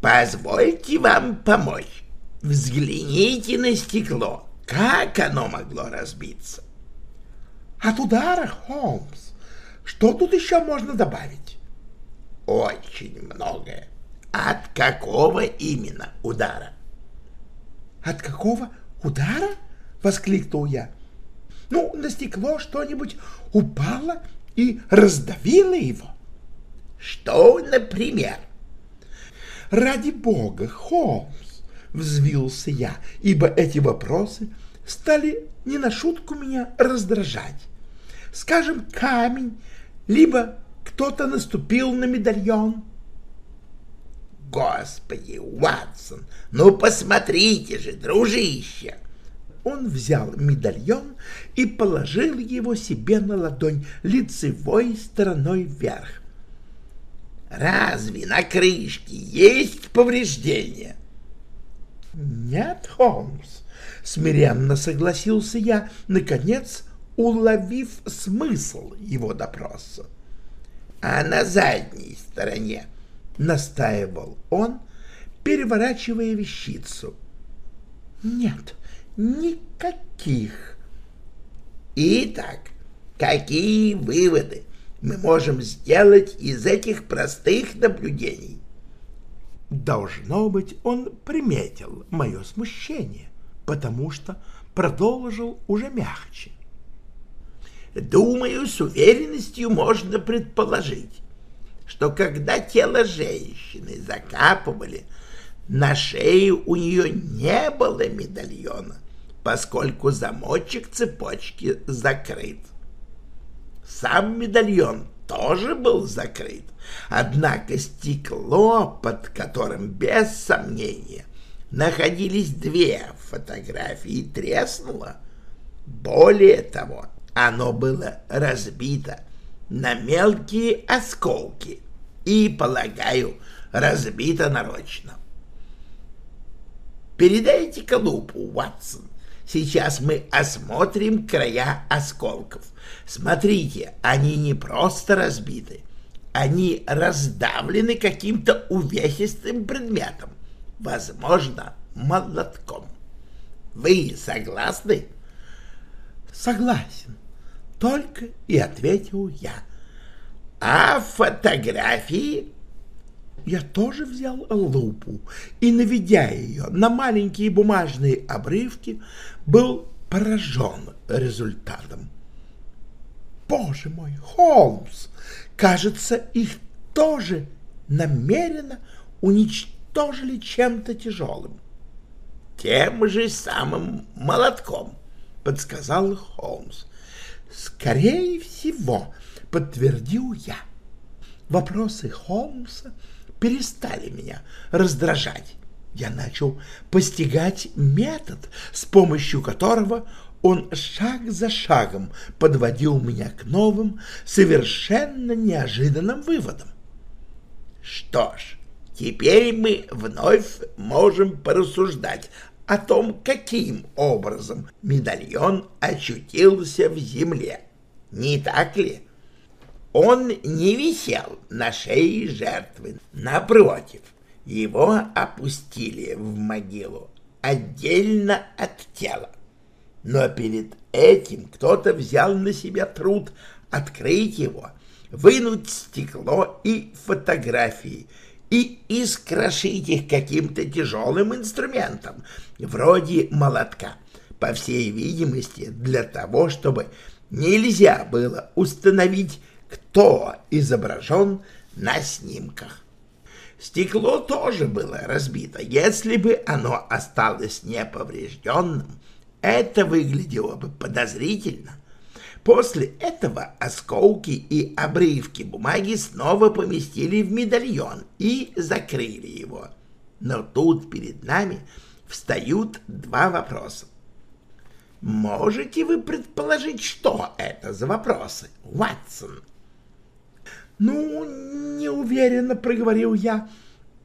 Speaker 1: «Позвольте вам помочь. Взгляните на стекло. Как оно могло разбиться?» «От удара, Холмс. Что тут еще можно добавить? Очень многое. От какого именно удара? От какого удара? Воскликнул я. Ну, на стекло что-нибудь упало и раздавило его. Что, например? Ради бога, Холмс, взвился я, ибо эти вопросы стали не на шутку меня раздражать. Скажем, камень либо кто-то наступил на медальон. Господи, Уатсон, ну посмотрите же, дружище! Он взял медальон и положил его себе на ладонь лицевой стороной вверх. Разве на крышке есть повреждения?
Speaker 2: Нет, Холмс, смиренно согласился я, наконец уловив смысл его допроса.
Speaker 1: А на задней стороне настаивал он, переворачивая вещицу.
Speaker 2: Нет, никаких.
Speaker 1: Итак, какие выводы мы можем сделать из этих простых наблюдений?
Speaker 2: Должно быть, он приметил мое смущение, потому что продолжил уже мягче.
Speaker 1: Думаю, с уверенностью можно предположить, что когда тело женщины закапывали, на шее у нее не было медальона, поскольку замочек цепочки закрыт. Сам медальон тоже был закрыт, однако стекло, под которым, без сомнения, находились две фотографии, треснуло. Более того, оно было разбито на мелкие осколки и, полагаю, разбито нарочно. Передайте-ка лупу, Уатсон. Сейчас мы осмотрим края осколков. Смотрите, они не просто разбиты, они раздавлены каким-то увесистым предметом, возможно, молотком. Вы согласны?
Speaker 2: Согласен. Только и ответил я.
Speaker 1: А фотографии?
Speaker 2: Я тоже взял лупу и, наведя ее на маленькие бумажные обрывки, был поражен результатом. Боже мой, Холмс! Кажется, их тоже намеренно уничтожили чем-то тяжелым.
Speaker 1: Тем же самым молотком, подсказал Холмс.
Speaker 2: Скорее всего, подтвердил я. Вопросы Холмса перестали меня раздражать. Я начал постигать метод, с помощью которого он шаг за шагом подводил меня к новым, совершенно неожиданным выводам.
Speaker 1: Что ж, теперь мы вновь можем порассуждать о том, каким образом медальон очутился в земле. Не так ли? Он не висел на шее жертвы. Напротив, его опустили в могилу отдельно от тела. Но перед этим кто-то взял на себя труд открыть его, вынуть стекло и фотографии и искрошить их каким-то тяжелым инструментом, вроде молотка, по всей видимости, для того, чтобы нельзя было установить, кто изображен на снимках. Стекло тоже было разбито. Если бы оно осталось неповрежденным, это выглядело бы подозрительно. После этого осколки и обрывки бумаги снова поместили в медальон и закрыли его. Но тут перед нами встают два вопроса. Можете вы предположить, что это за вопросы, Ватсон?
Speaker 2: Ну, неуверенно проговорил я.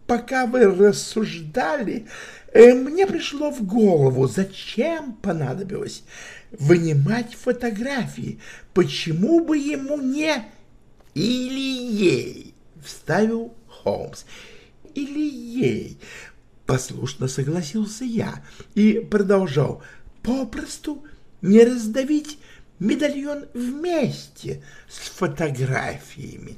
Speaker 2: Пока вы рассуждали, э, мне пришло в голову, зачем понадобилось вынимать фотографии. Почему бы ему не...
Speaker 1: Или ей, вставил Холмс.
Speaker 2: Или ей, послушно согласился я и продолжал. Попросту не раздавить медальон вместе с фотографиями.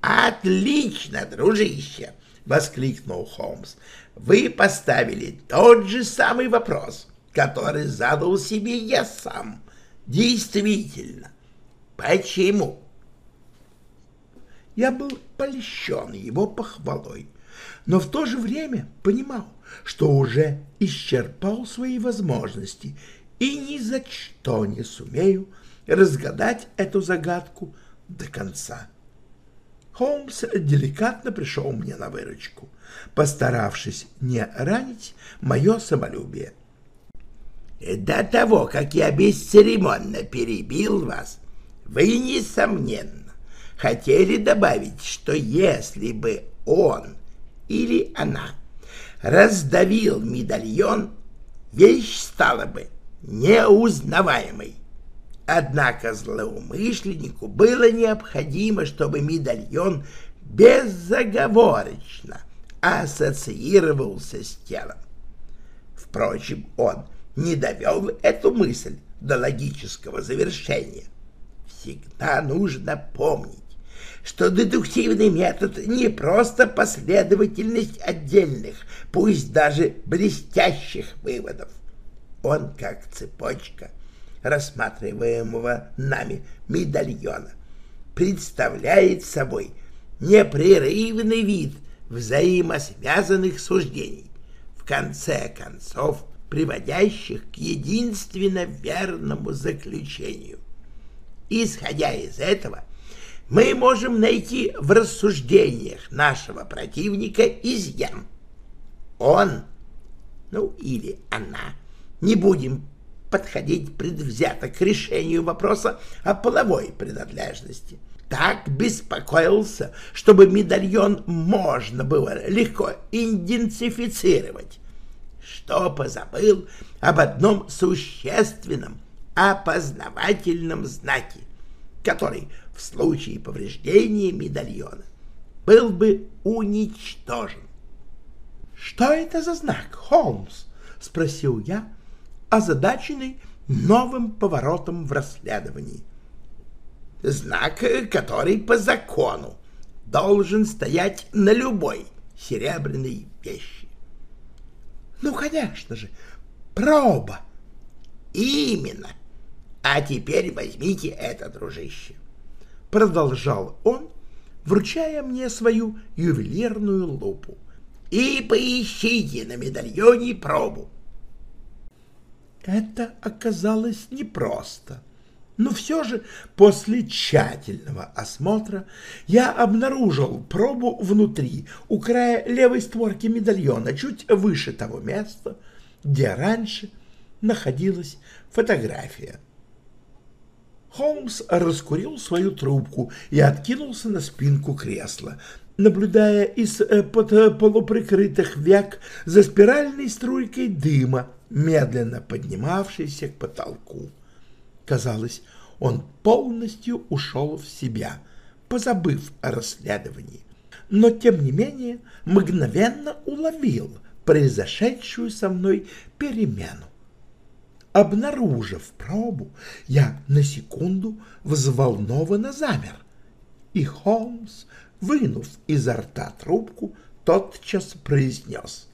Speaker 1: «Отлично, дружище!» — воскликнул Холмс. «Вы поставили тот же самый вопрос, который задал себе я сам. Действительно, почему?»
Speaker 2: Я был польщен его похвалой, но в то же время понимал, что уже исчерпал свои возможности и ни за что не сумею разгадать эту загадку до конца. Холмс деликатно пришел мне на выручку, постаравшись не ранить мое самолюбие.
Speaker 1: «До того, как я бесцеремонно перебил вас, вы, несомненно, хотели добавить, что если бы он или она раздавил медальон, вещь стала бы неузнаваемой. Однако злоумышленнику было необходимо, чтобы медальон безоговорочно ассоциировался с телом. Впрочем, он не довел эту мысль до логического завершения. Всегда нужно помнить, что дедуктивный метод не просто последовательность отдельных, пусть даже блестящих выводов. Он как цепочка рассматриваемого нами медальона представляет собой непрерывный вид взаимосвязанных суждений, в конце концов приводящих к единственно верному заключению. Исходя из этого, мы можем найти в рассуждениях нашего противника изъян. Он, ну или она, не будем подходить предвзято к решению вопроса о половой принадлежности. Так беспокоился, чтобы медальон можно было легко идентифицировать, что позабыл об одном существенном опознавательном знаке, который в случае повреждения медальона был бы уничтожен. — Что это за знак, Холмс? — спросил я, озадаченный новым поворотом в расследовании. — Знак, который по закону должен стоять на любой серебряной вещи. — Ну, конечно же, проба. — Именно. — а теперь возьмите это, дружище. Продолжал он, вручая мне свою ювелирную лупу. И поищите на медальоне пробу. Это оказалось непросто. Но все же после тщательного осмотра я обнаружил пробу внутри, у края левой створки медальона, чуть выше того места, где раньше находилась фотография. Холмс раскурил свою трубку и откинулся на спинку кресла, наблюдая из-под э, полуприкрытых век за спиральной струйкой дыма, медленно поднимавшейся к потолку. Казалось, он полностью ушел в себя, позабыв о расследовании, но, тем не менее, мгновенно уловил произошедшую со мной перемену. Обнаружив пробу, я на секунду взволнованно замер, и Холмс, вынув изо рта трубку, тотчас произнес.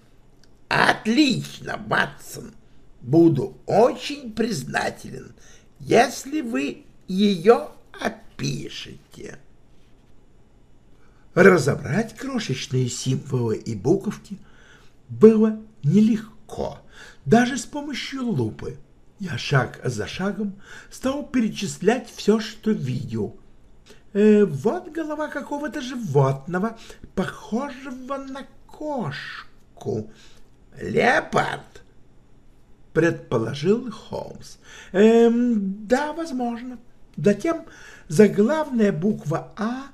Speaker 1: «Отлично, Батсон! Буду очень признателен, если вы ее опишете». Разобрать крошечные символы и буковки было нелегко, даже с помощью лупы. Я шаг за шагом стал перечислять все, что видел. Э, вот голова какого-то животного, похожего на кошку. Леопард, предположил Холмс. Эм, да, возможно. Затем заглавная буква А,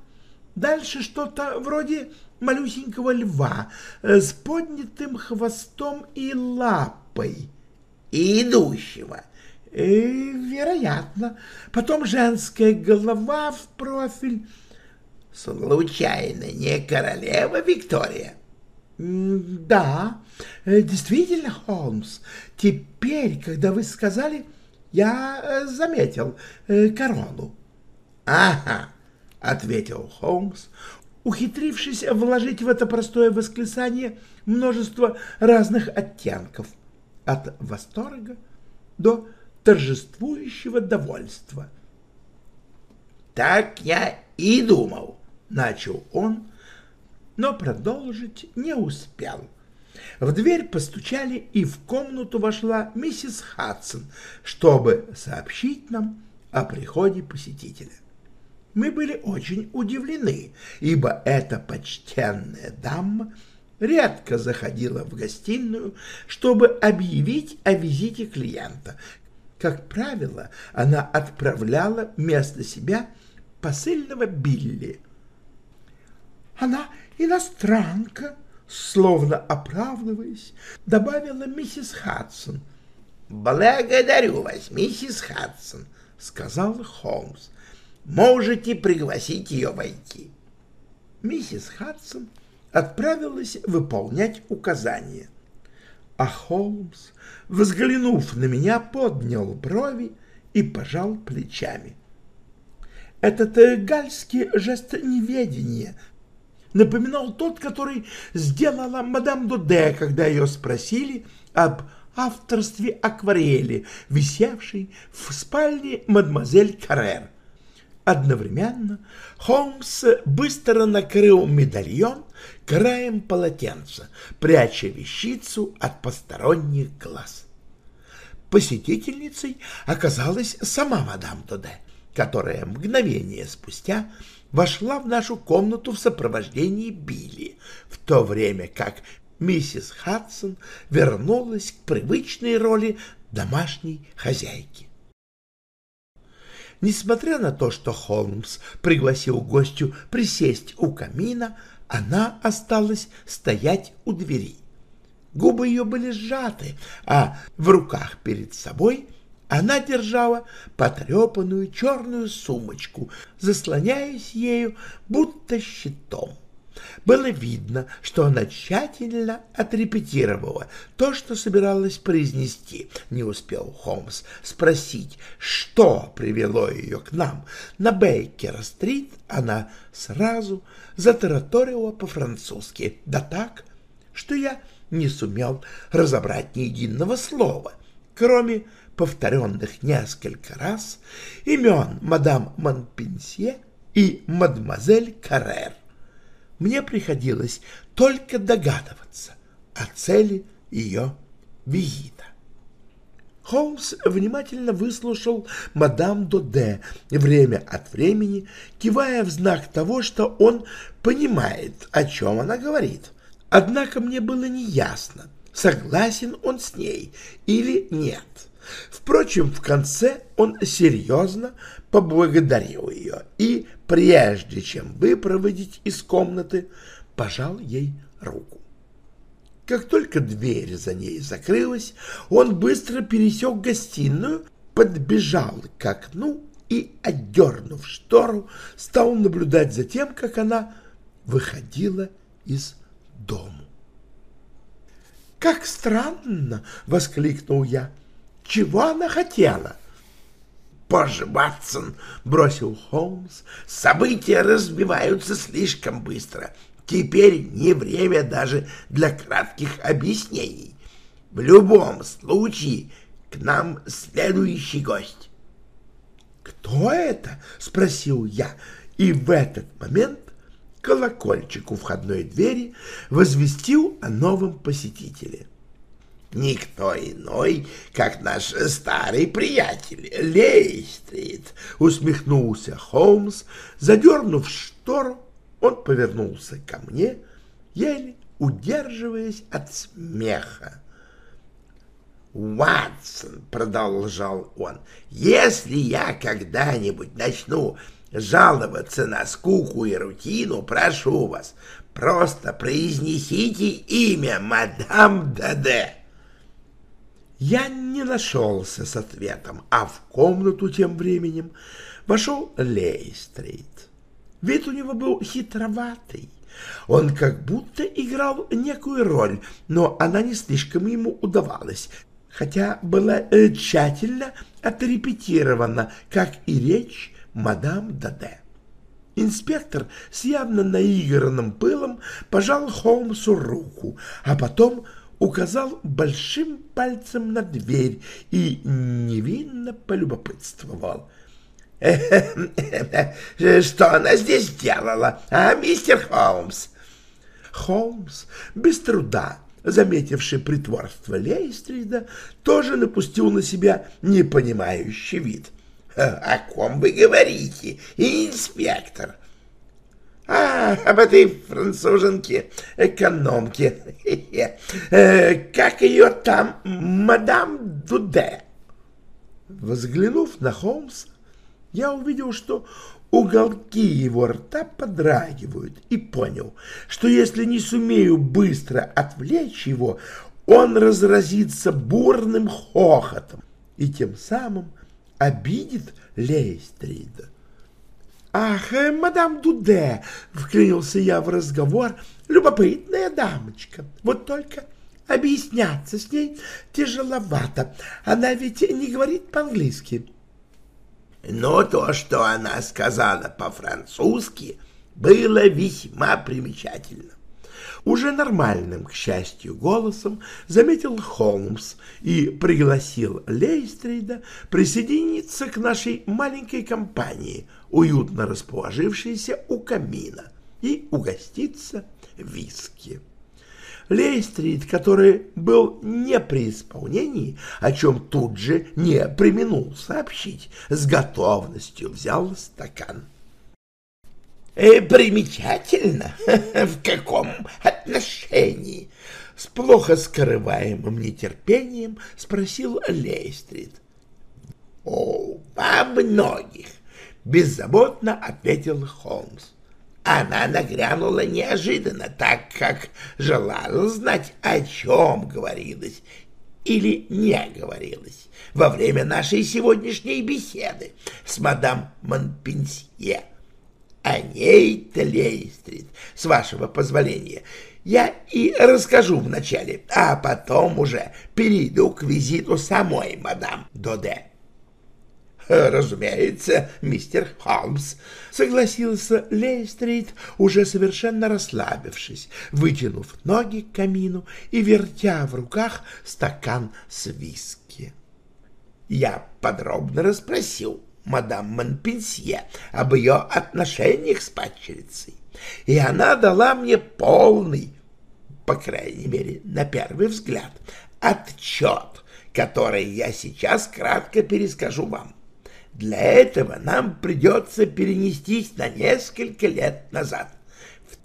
Speaker 1: дальше что-то вроде малюсенького льва э, с поднятым хвостом и лапой идущего. И, э, вероятно. Потом женская голова в профиль. Случайно не королева Виктория? Да, э, действительно, Холмс. Теперь, когда вы сказали, я э, заметил корону. Ага, ответил Холмс, ухитрившись вложить в это простое восклицание множество разных оттенков от восторга до торжествующего довольства. «Так я и думал», — начал он, но продолжить не успел. В дверь постучали, и в комнату вошла миссис Хадсон, чтобы сообщить нам о приходе посетителя. Мы были очень удивлены, ибо эта почтенная дама — редко заходила в гостиную, чтобы объявить о визите клиента. Как правило, она отправляла вместо себя
Speaker 2: посыльного Билли. Она иностранка, словно оправдываясь, добавила миссис Хадсон.
Speaker 1: «Благодарю вас, миссис Хадсон», — сказал Холмс. «Можете пригласить ее войти».
Speaker 2: Миссис Хадсон отправилась выполнять указания. А Холмс, взглянув на меня, поднял брови и пожал плечами. Этот э, гальский жест неведения напоминал тот, который сделала мадам Доде, когда ее спросили об авторстве акварели, висевшей в спальне мадемуазель Каррер. Одновременно Холмс быстро накрыл медальон краем полотенца, пряча вещицу от посторонних глаз. Посетительницей оказалась сама мадам Доде, которая мгновение спустя вошла в нашу комнату в сопровождении Билли, в то время как миссис Хадсон вернулась к привычной роли домашней хозяйки. Несмотря на то, что Холмс пригласил гостю присесть у камина, она осталась стоять у двери. Губы ее были сжаты, а в руках перед собой она держала потрепанную черную сумочку, заслоняясь ею, будто щитом. Было видно, что она тщательно отрепетировала то, что собиралась произнести. Не успел Холмс спросить, что привело ее к нам. На Бейкер-стрит она сразу затараторила по-французски, да так, что я не сумел разобрать ни единого слова, кроме повторенных несколько раз имен мадам Монпенсье и мадемуазель Каррер мне приходилось только догадываться о цели ее визита. Холмс внимательно выслушал мадам Доде, время от времени кивая в знак того, что он понимает, о чем она говорит. Однако мне было неясно, согласен он с ней или нет. Впрочем, в конце он серьезно поблагодарил ее и, прежде чем выпроводить из комнаты, пожал ей руку. Как только дверь за ней закрылась, он быстро пересек гостиную, подбежал к окну и, отдернув штору, стал наблюдать за тем, как она выходила из дома. «Как странно!» — воскликнул я. «Чего она хотела?»
Speaker 1: позже, Ватсон, — бросил Холмс, — события развиваются слишком быстро. Теперь не время даже для кратких объяснений. В любом случае к нам следующий гость.
Speaker 2: «Кто это?» — спросил я, и в этот момент колокольчик у входной двери возвестил о новом посетителе
Speaker 1: никто иной, как наш старый приятель Лейстрит, — усмехнулся Холмс. Задернув штору, он повернулся ко мне, еле удерживаясь от смеха. «Ватсон», — продолжал он, — «если я когда-нибудь начну жаловаться на скуку и рутину, прошу вас, просто произнесите имя мадам Даде».
Speaker 2: Я не нашелся с ответом, а в комнату тем временем вошел Лестрейд. Вид у него был хитроватый. Он как будто играл некую роль, но она не слишком ему удавалась, хотя была э, тщательно отрепетирована, как и речь мадам Даде. Инспектор с явно наигранным пылом пожал Холмсу руку, а потом указал большим пальцем на дверь и невинно полюбопытствовал.
Speaker 1: «Что она здесь делала, а, мистер Холмс?»
Speaker 2: Холмс, без труда заметивший притворство Лейстрида, тоже напустил на себя непонимающий вид.
Speaker 1: «О ком вы говорите, инспектор?» А, об этой француженке, экономке. Э, как ее там, мадам Дуде?
Speaker 2: Взглянув на Холмса, я увидел, что Уголки его рта подрагивают, и понял, что если не сумею быстро отвлечь его, он разразится бурным хохотом и тем самым обидит Лейстрида. «Ах, э, мадам Дуде!» — вклинился я в разговор. «Любопытная дамочка. Вот только объясняться с ней тяжеловато. Она ведь не говорит по-английски».
Speaker 1: Но то, что она сказала по-французски, было весьма примечательно.
Speaker 2: Уже нормальным, к счастью, голосом заметил Холмс и пригласил Лейстрида присоединиться к нашей маленькой компании, уютно расположившейся у камина, и угоститься виски. Лейстрид, который был не при исполнении, о чем тут же не применул сообщить, с готовностью взял стакан.
Speaker 1: «Э, «Примечательно? В каком отношении?» С плохо скрываемым нетерпением спросил Лейстрид. «О, во многих!» — беззаботно ответил Холмс. Она нагрянула неожиданно, так как желала знать, о чем говорилось или не говорилось во время нашей сегодняшней беседы с мадам Монпенсье. О ней, Тлейстрит, с вашего позволения, я и расскажу вначале, а потом уже перейду к визиту самой мадам Доде. «Разумеется, мистер Холмс», — согласился Лейстрит, уже совершенно расслабившись, вытянув ноги к камину и вертя в руках стакан с виски. Я подробно расспросил мадам Монпенсье об ее отношениях с падчерицей, и она дала мне полный, по крайней мере, на первый взгляд, отчет, который я сейчас кратко перескажу вам. Для этого нам придется перенестись на несколько лет назад,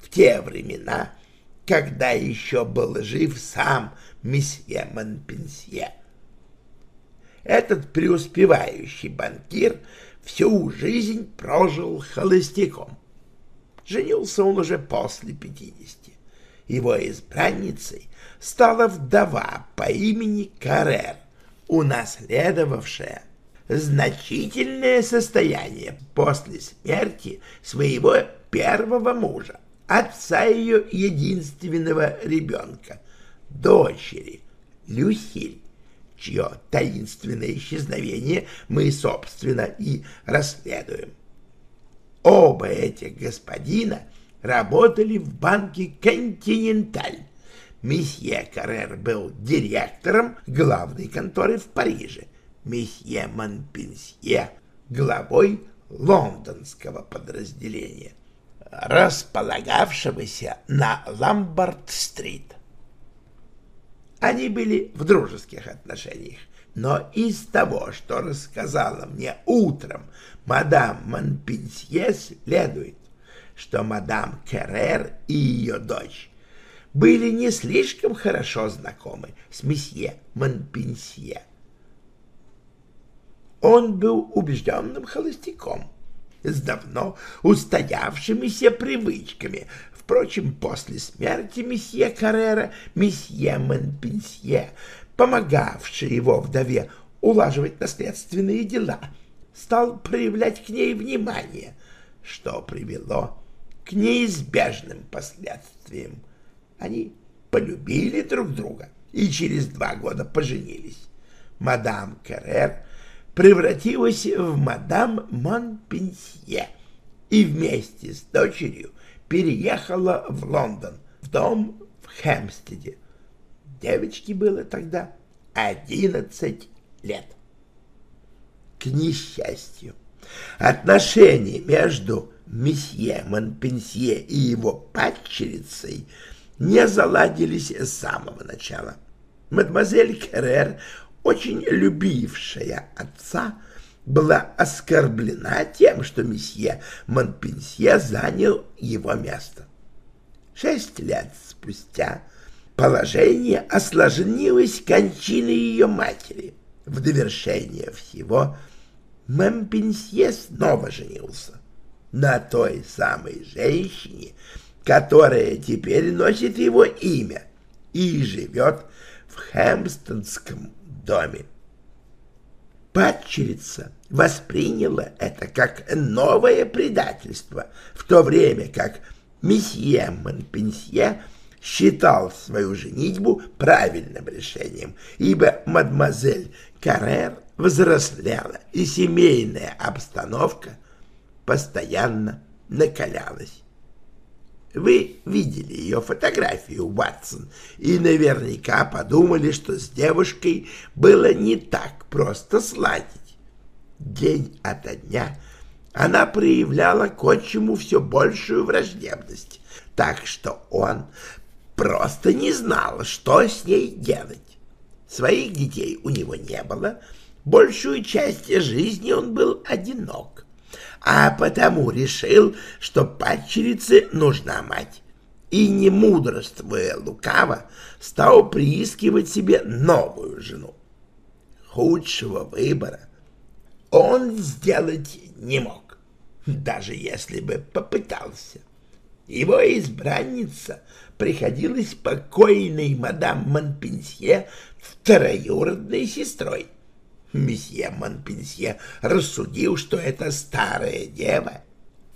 Speaker 1: в те времена, когда еще был жив сам месье Монпенсье. Этот преуспевающий банкир всю жизнь прожил холостяком. Женился он уже после пятидесяти. Его избранницей стала вдова по имени Карер, унаследовавшая значительное состояние после смерти своего первого мужа, отца ее единственного ребенка, дочери Люсиль, чье таинственное исчезновение мы, собственно, и расследуем. Оба этих господина работали в банке «Континенталь». Месье Каррер был директором главной конторы в Париже, месье Монпенсье, главой лондонского подразделения, располагавшегося на Ламбард-стрит. Они были в дружеских отношениях, но из того, что рассказала мне утром мадам Монпенсье, следует, что мадам Керрер и ее дочь были не слишком хорошо знакомы с месье Монпенсье. Он был убежденным холостяком, с давно устоявшимися привычками. Впрочем, после смерти месье Каррера, месье Монпенсье, помогавший его вдове улаживать наследственные дела, стал проявлять к ней внимание, что привело к неизбежным последствиям. Они полюбили друг друга и через два года поженились. Мадам Каррер превратилась в мадам Монпенсье и вместе с дочерью переехала в Лондон, в дом в Хэмстеде. Девочке было тогда одиннадцать лет. К несчастью, отношения между месье Монпенсье и его падчерицей не заладились с самого начала. Мадемуазель Керрер очень любившая отца, была оскорблена тем, что месье Монпенсье занял его место. Шесть лет спустя положение осложнилось кончиной ее матери. В довершение всего Монпенсье снова женился. на той самой женщине, которая теперь носит его имя и живет в Хэмпстонском доме. Падчерица восприняла это как новое предательство, в то время как месье Монпенсье считал свою женитьбу правильным решением, ибо мадемуазель Каррер взрослела, и семейная обстановка постоянно накалялась. Вы видели ее фотографию, Ватсон, и наверняка подумали, что с девушкой было не так просто сладить. День ото дня она проявляла к отчиму все большую враждебность, так что он просто не знал, что с ней делать. Своих детей у него не было, большую часть жизни он был одинок а потому решил, что падчерице нужна мать. И, не мудрствуя лукаво, стал приискивать себе новую жену. Худшего выбора он сделать не мог, даже если бы попытался. Его избранница приходилась покойной мадам Монпенсье второюродной сестрой. Месье Монпенсье рассудил, что это старая дева,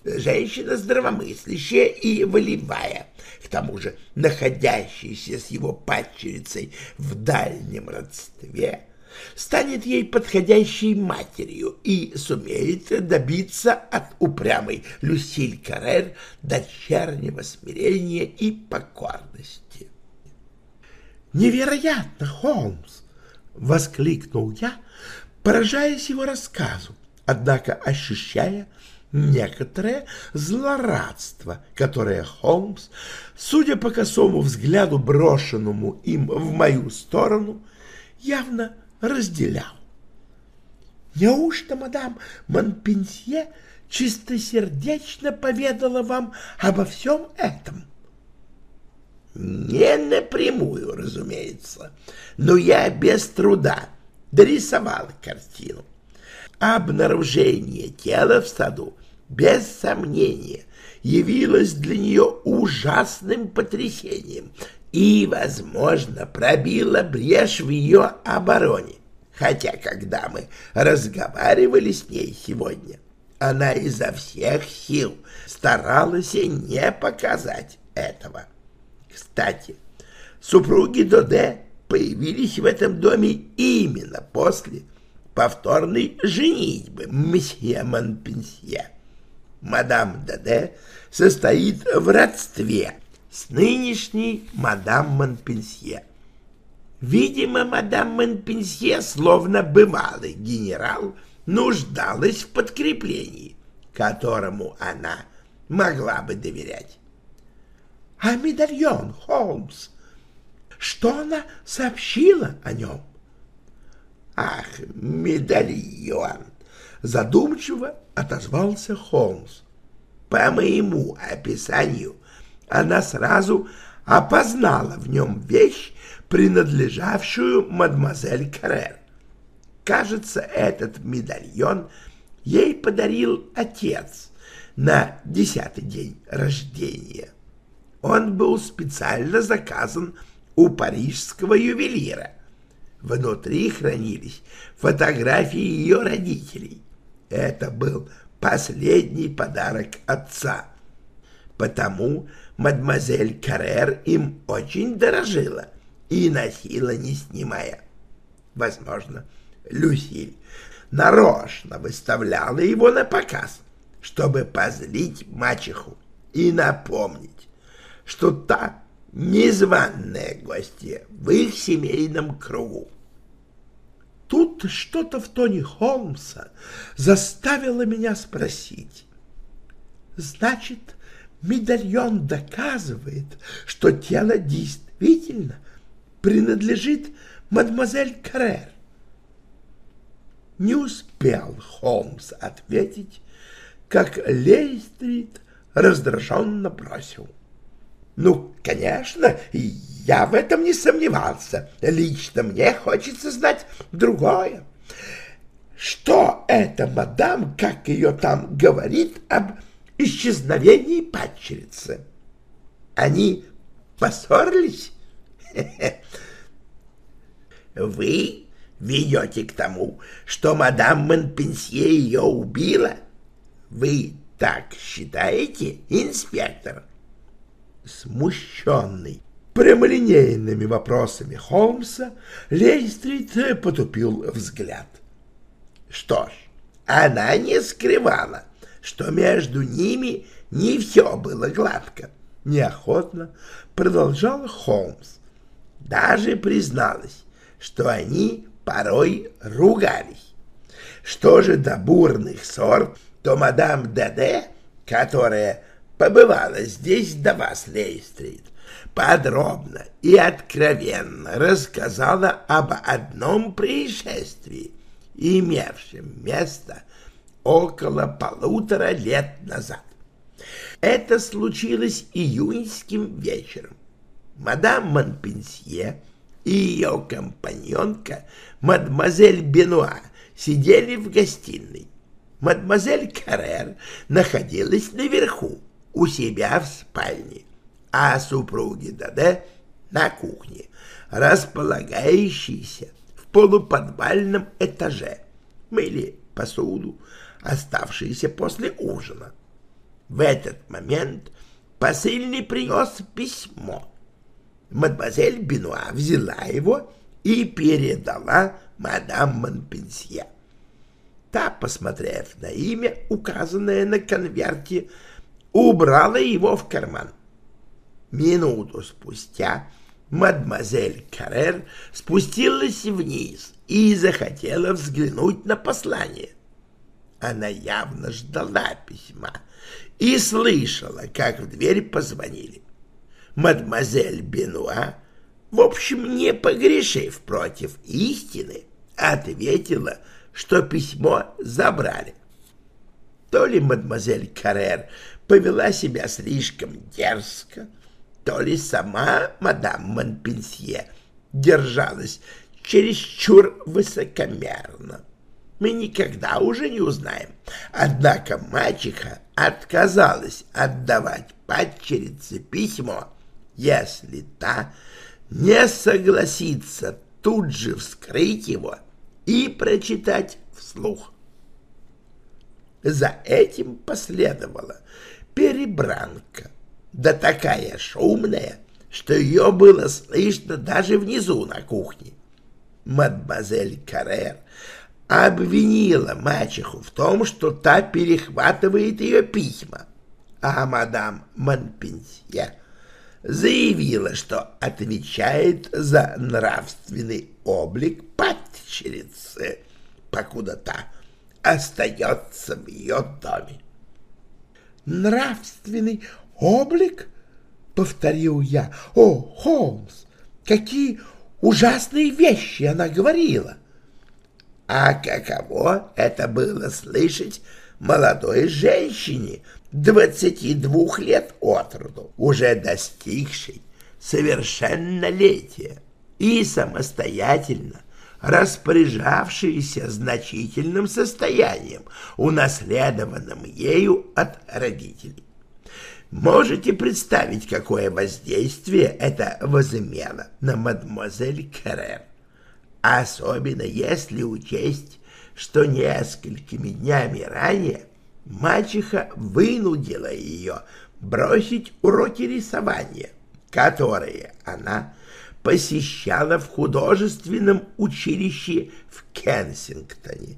Speaker 1: женщина здравомыслящая и волевая, к тому же находящаяся с его падчерицей в дальнем родстве, станет ей подходящей матерью и сумеет добиться от упрямой Люсиль Каррер дочернего смирения и покорности. «Невероятно, Холмс!» — воскликнул я, поражаясь его рассказу, однако ощущая некоторое злорадство, которое Холмс, судя по косому взгляду, брошенному им в мою сторону, явно разделял. Неужто мадам Монпенсье чистосердечно поведала вам обо всем этом? Не напрямую, разумеется, но я без труда дорисовал картину. Обнаружение тела в саду, без сомнения, явилось для нее ужасным потрясением и, возможно, пробило брешь в ее обороне. Хотя, когда мы разговаривали с ней сегодня, она изо всех сил старалась не показать этого. Кстати, супруги Доде появились в этом доме именно после повторной женитьбы мсье Монпенсье. Мадам Даде состоит в родстве с нынешней мадам Монпенсье. Видимо, мадам Монпенсье, словно бывалый генерал, нуждалась в подкреплении, которому она могла бы доверять. — А медальон, Холмс? Что она сообщила о нем? Ах, медальон! Задумчиво отозвался Холмс. По моему описанию, она сразу опознала в нем вещь, принадлежавшую мадемуазель Каррер. Кажется, этот медальон ей подарил отец на десятый день рождения. Он был специально заказан у парижского ювелира. Внутри хранились фотографии ее родителей. Это был последний подарок отца. Потому мадемуазель Каррер им очень дорожила и носила, не снимая. Возможно, Люсиль нарочно выставляла его на показ, чтобы позлить мачеху и напомнить, что та незваные гости в их семейном кругу. Тут что-то в тоне Холмса заставило меня спросить. Значит, медальон доказывает, что тело действительно принадлежит мадемуазель Каррер. Не успел Холмс ответить, как Лейстрит раздраженно бросил. Ну, конечно, я в этом не сомневался. Лично мне хочется знать другое. Что эта мадам, как ее там говорит, об исчезновении падчерицы. Они поссорились? Вы ведете к тому, что мадам Монпенсье ее убила? Вы так считаете, инспектор? Смущенный прямолинейными вопросами Холмса, Лейстрит потупил взгляд. Что ж, она не скрывала, что между ними не все было гладко. Неохотно продолжал Холмс. Даже призналась, что они порой ругались. Что же до бурных ссор, то мадам Даде, которая побывала здесь до вас, Лейстрит, подробно и откровенно рассказала об одном происшествии, имевшем место около полутора лет назад. Это случилось июньским вечером. Мадам Монпенсье и ее компаньонка, мадемуазель Бенуа, сидели в гостиной. Мадемуазель Каррер находилась наверху, у себя в спальне, а супруги Даде на кухне, располагающейся в полуподвальном этаже, мыли посуду, оставшиеся после ужина. В этот момент посыльный принес письмо. Мадемуазель Бенуа взяла его и передала мадам Монпенсье. Та, посмотрев на имя, указанное на конверте, убрала его в карман. Минуту спустя мадемуазель Каррер спустилась вниз и захотела взглянуть на послание. Она явно ждала письма и слышала, как в дверь позвонили. Мадемуазель Бенуа, в общем, не погрешив против истины, ответила, что письмо забрали. То ли мадемуазель Каррер повела себя слишком дерзко, то ли сама мадам Монпенсье держалась чересчур высокомерно мы никогда уже не узнаем. Однако мачеха отказалась отдавать падчерице письмо, если та не согласится тут же вскрыть его и прочитать вслух. За этим последовала перебранка, да такая шумная, что ее было слышно даже внизу на кухне. Мадемуазель Каррер обвинила мачеху в том, что та перехватывает ее письма, а мадам Монпенсье заявила, что отвечает за нравственный облик падчерицы, покуда та остается в ее доме. «Нравственный облик?» — повторил я. «О, Холмс, какие ужасные вещи она говорила!» А каково это было слышать молодой женщине, двадцати двух лет от роду, уже достигшей совершеннолетия и самостоятельно распоряжавшейся значительным состоянием, унаследованным ею от родителей. Можете представить, какое воздействие это возымело на мадемуазель Керрер? особенно если учесть, что несколькими днями ранее мачеха вынудила ее бросить уроки рисования, которые она посещала в художественном училище в Кенсингтоне.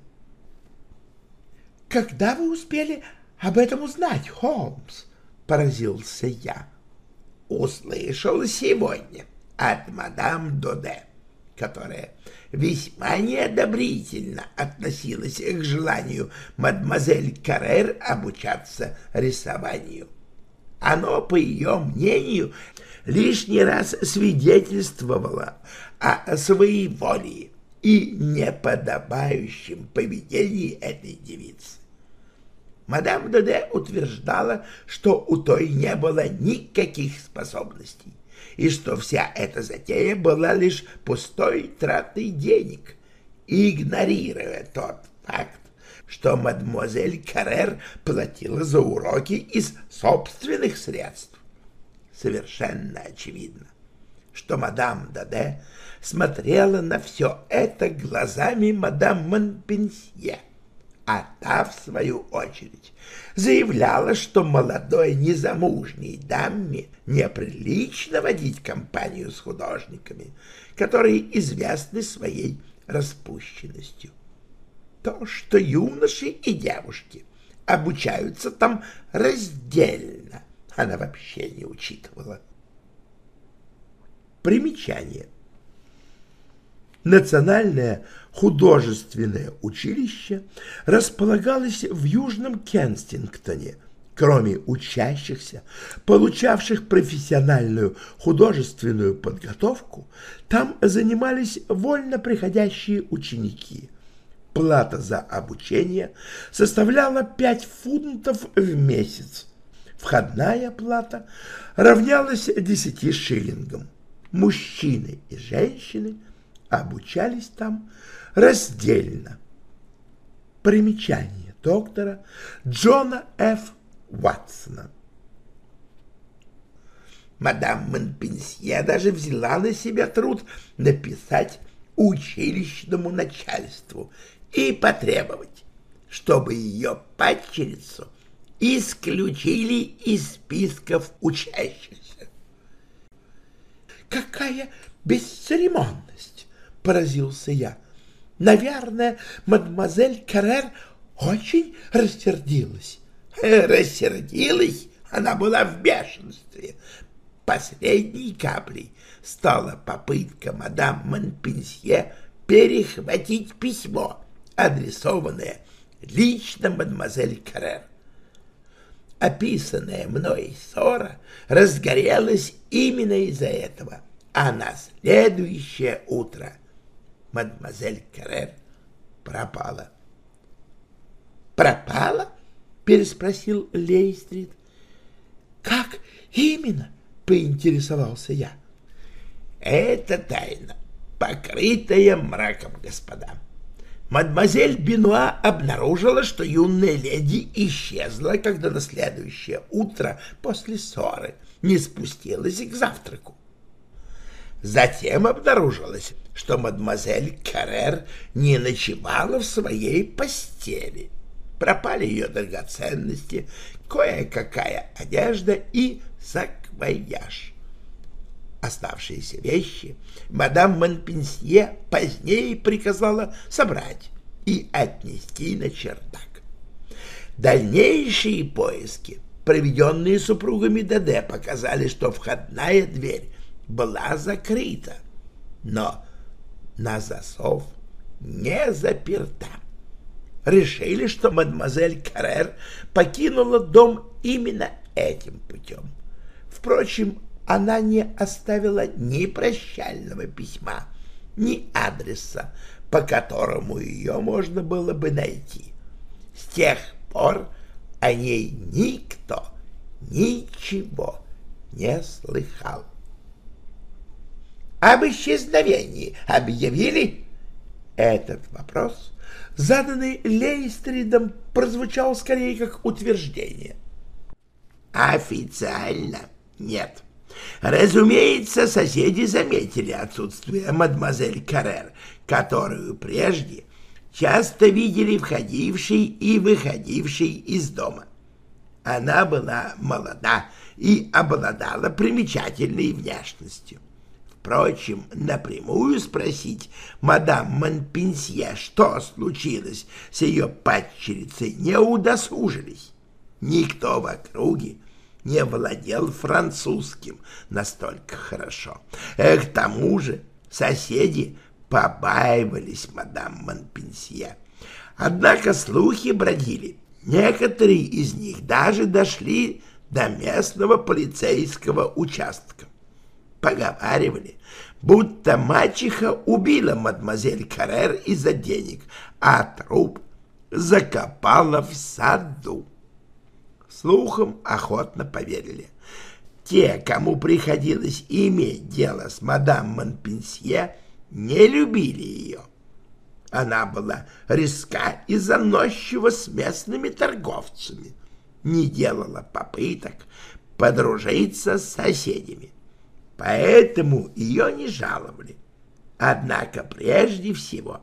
Speaker 1: «Когда вы успели об этом узнать, Холмс?» — поразился я. «Услышал сегодня от мадам Доде которая весьма неодобрительно относилась к желанию мадемуазель Каррер обучаться рисованию. Оно, по ее мнению, лишний раз свидетельствовало о своеволии и неподобающем поведении этой девицы. Мадам Доде утверждала, что у той не было никаких способностей и что вся эта затея была лишь пустой тратой денег, игнорируя тот факт, что мадемуазель Каррер платила за уроки из собственных средств. Совершенно очевидно, что мадам Даде смотрела на все это глазами мадам Монпенсье, а та, в свою очередь, заявляла, что молодой незамужней даме неприлично водить компанию с художниками, которые известны своей распущенностью. То, что юноши и девушки обучаются там раздельно, она вообще не учитывала. Примечание. Национальное художественное училище располагалось в Южном Кенстингтоне. Кроме учащихся, получавших профессиональную художественную подготовку, там занимались вольно приходящие ученики. Плата за обучение составляла 5 фунтов в месяц. Входная плата равнялась 10 шиллингам. Мужчины и женщины обучались там раздельно. Примечание доктора Джона Ф. Ватсона. Мадам Монпенсье даже взяла на себя труд написать училищному начальству и потребовать, чтобы ее падчерицу исключили из списков учащихся. «Какая бесцеремонность!» — поразился я. «Наверное, мадемуазель Каррер очень рассердилась». «Рассердилась? Она была в бешенстве. Последней каплей стала попытка мадам Монпенсье перехватить письмо, адресованное лично мадемуазель Каррер. Описанная мной ссора разгорелась именно из-за этого, а на следующее утро мадемуазель Каррер пропала. «Пропала?» — переспросил Лейстрид. «Как именно?» — поинтересовался я. «Это тайна, покрытая мраком, господа. Мадемуазель Бенуа обнаружила, что юная леди исчезла, когда на следующее утро после ссоры не спустилась к завтраку. Затем обнаружилось, что мадемуазель Каррер не ночевала в своей постели. Пропали ее драгоценности, кое-какая одежда и саквояж. Оставшиеся вещи мадам Монпенсье позднее приказала собрать и отнести на чердак. Дальнейшие поиски, проведенные супругами Даде, показали, что входная дверь была закрыта, но на засов не заперта. Решили, что мадемуазель Каррер покинула дом именно этим путем. Впрочем, она не оставила ни прощального письма, ни адреса, по которому ее можно было бы найти. С тех пор о ней никто ничего не слыхал. Об исчезновении объявили? Этот вопрос, заданный Лейстридом, прозвучал скорее как утверждение. Официально нет. Разумеется, соседи заметили отсутствие мадемуазель Каррер, которую прежде часто видели входившей и выходившей из дома. Она была молода и обладала примечательной внешностью. Впрочем, напрямую спросить мадам Монпенсье, что случилось с ее падчерицей, не удосужились. Никто в округе не владел французским настолько хорошо. К тому же соседи побаивались мадам Монпенсье. Однако слухи бродили. Некоторые из них даже дошли до местного полицейского участка. Поговаривали, будто мачеха убила мадемуазель Каррер из-за денег, а труп закопала в саду слухам охотно поверили. Те, кому приходилось иметь дело с мадам Монпенсье, не любили ее. Она была резка и заносчива с местными торговцами, не делала попыток подружиться с соседями, поэтому ее не жаловали. Однако прежде всего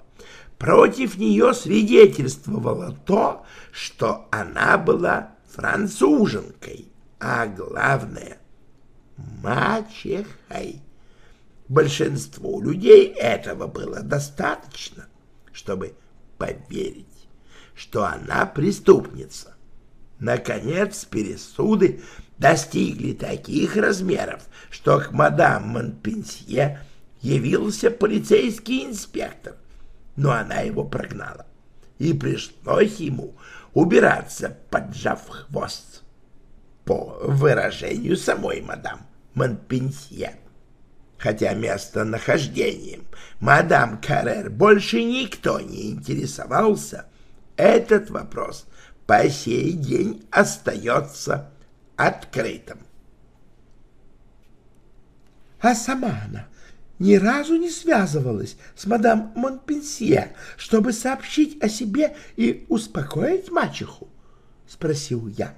Speaker 1: против нее свидетельствовало то, что она была француженкой, а главное — мачехой. Большинству людей этого было достаточно, чтобы поверить, что она преступница. Наконец, пересуды достигли таких размеров, что к мадам Монпенсье явился полицейский инспектор, но она его прогнала, и пришлось ему убираться, поджав хвост, по выражению самой мадам Монпенсье. Хотя местонахождением мадам Каррер больше никто не интересовался, этот вопрос по сей день остается открытым.
Speaker 2: А сама она ни разу не связывалась с мадам Монпенсье, чтобы сообщить о себе и успокоить мачеху? — спросил я.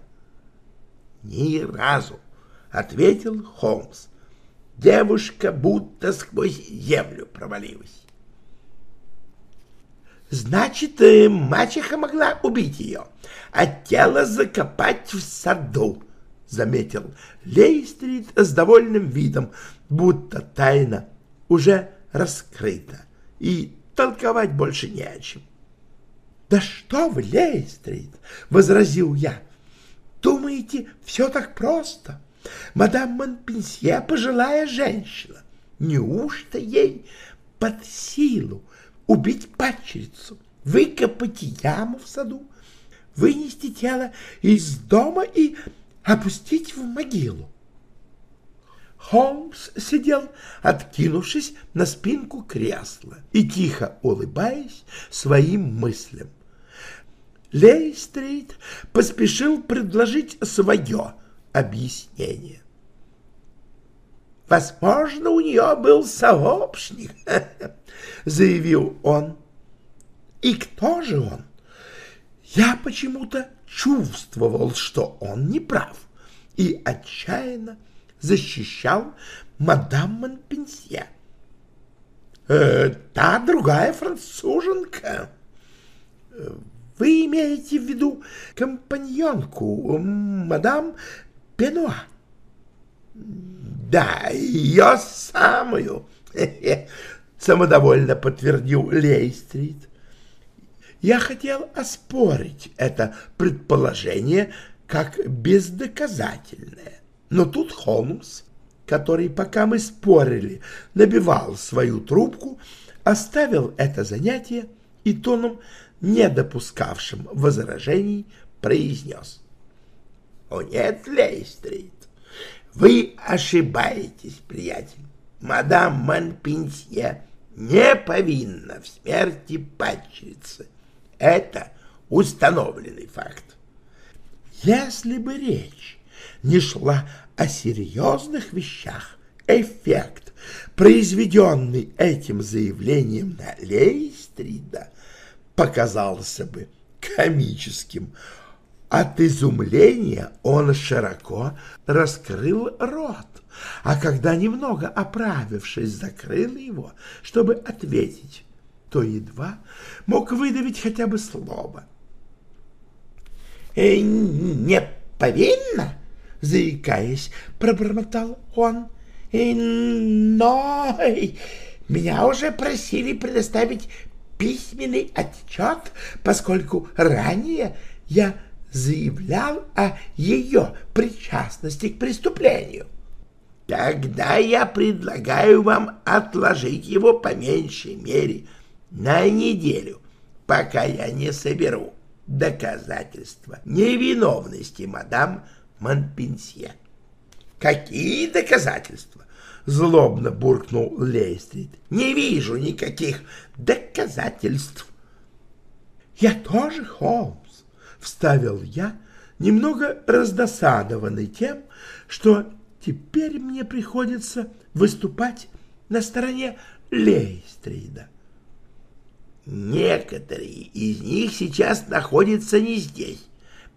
Speaker 1: — Ни разу, — ответил Холмс. Девушка будто сквозь землю провалилась. Значит, э, мачеха могла убить ее, а тело закопать в саду, — заметил Лейстрит с довольным видом, будто тайна уже раскрыта, и толковать больше не о чем.
Speaker 2: — Да что вы, Лейстрит, — возразил я, — думаете, все так просто? — Мадам Монпенсье пожилая женщина. Неужто ей под силу убить падчерицу, выкопать яму в саду, вынести тело из дома и опустить в могилу? Холмс сидел, откинувшись на спинку кресла и тихо улыбаясь своим мыслям. Лейстрит поспешил предложить свое — объяснение. «Возможно, у нее был сообщник», — заявил он. «И кто же он?» Я почему-то чувствовал, что он не прав, и отчаянно защищал мадам Монпенсье. «Э, «Та другая француженка», вы имеете в виду компаньонку, мадам Пенуа. Да, ее самую, самодовольно подтвердил Лейстрит. Я хотел оспорить это предположение как бездоказательное, но тут Холмс, который, пока мы спорили, набивал свою трубку, оставил это занятие и тоном, не допускавшим возражений, произнес — о нет, Лейстрит, вы ошибаетесь, приятель. Мадам Монпенсье не повинна в смерти падчерицы. Это установленный факт. Если бы речь не шла о серьезных вещах, эффект, произведенный этим заявлением на Лейстрида, показался бы комическим. От изумления он широко раскрыл рот, а когда немного оправившись, закрыл его, чтобы ответить, то едва мог выдавить хотя бы слово. «Э, «Не повинно?» — заикаясь, пробормотал он. «Э, «Но меня уже просили предоставить письменный отчет, поскольку ранее я заявлял о ее причастности к преступлению. Тогда я предлагаю вам отложить его по меньшей мере на неделю, пока я не соберу доказательства невиновности мадам Монпенсье. Какие доказательства? Злобно буркнул Лейстрит. Не вижу никаких доказательств. Я тоже, Холмс. — вставил я, немного раздосадованный тем, что теперь мне приходится выступать на стороне Лейстрида.
Speaker 1: Некоторые из них сейчас находятся не здесь,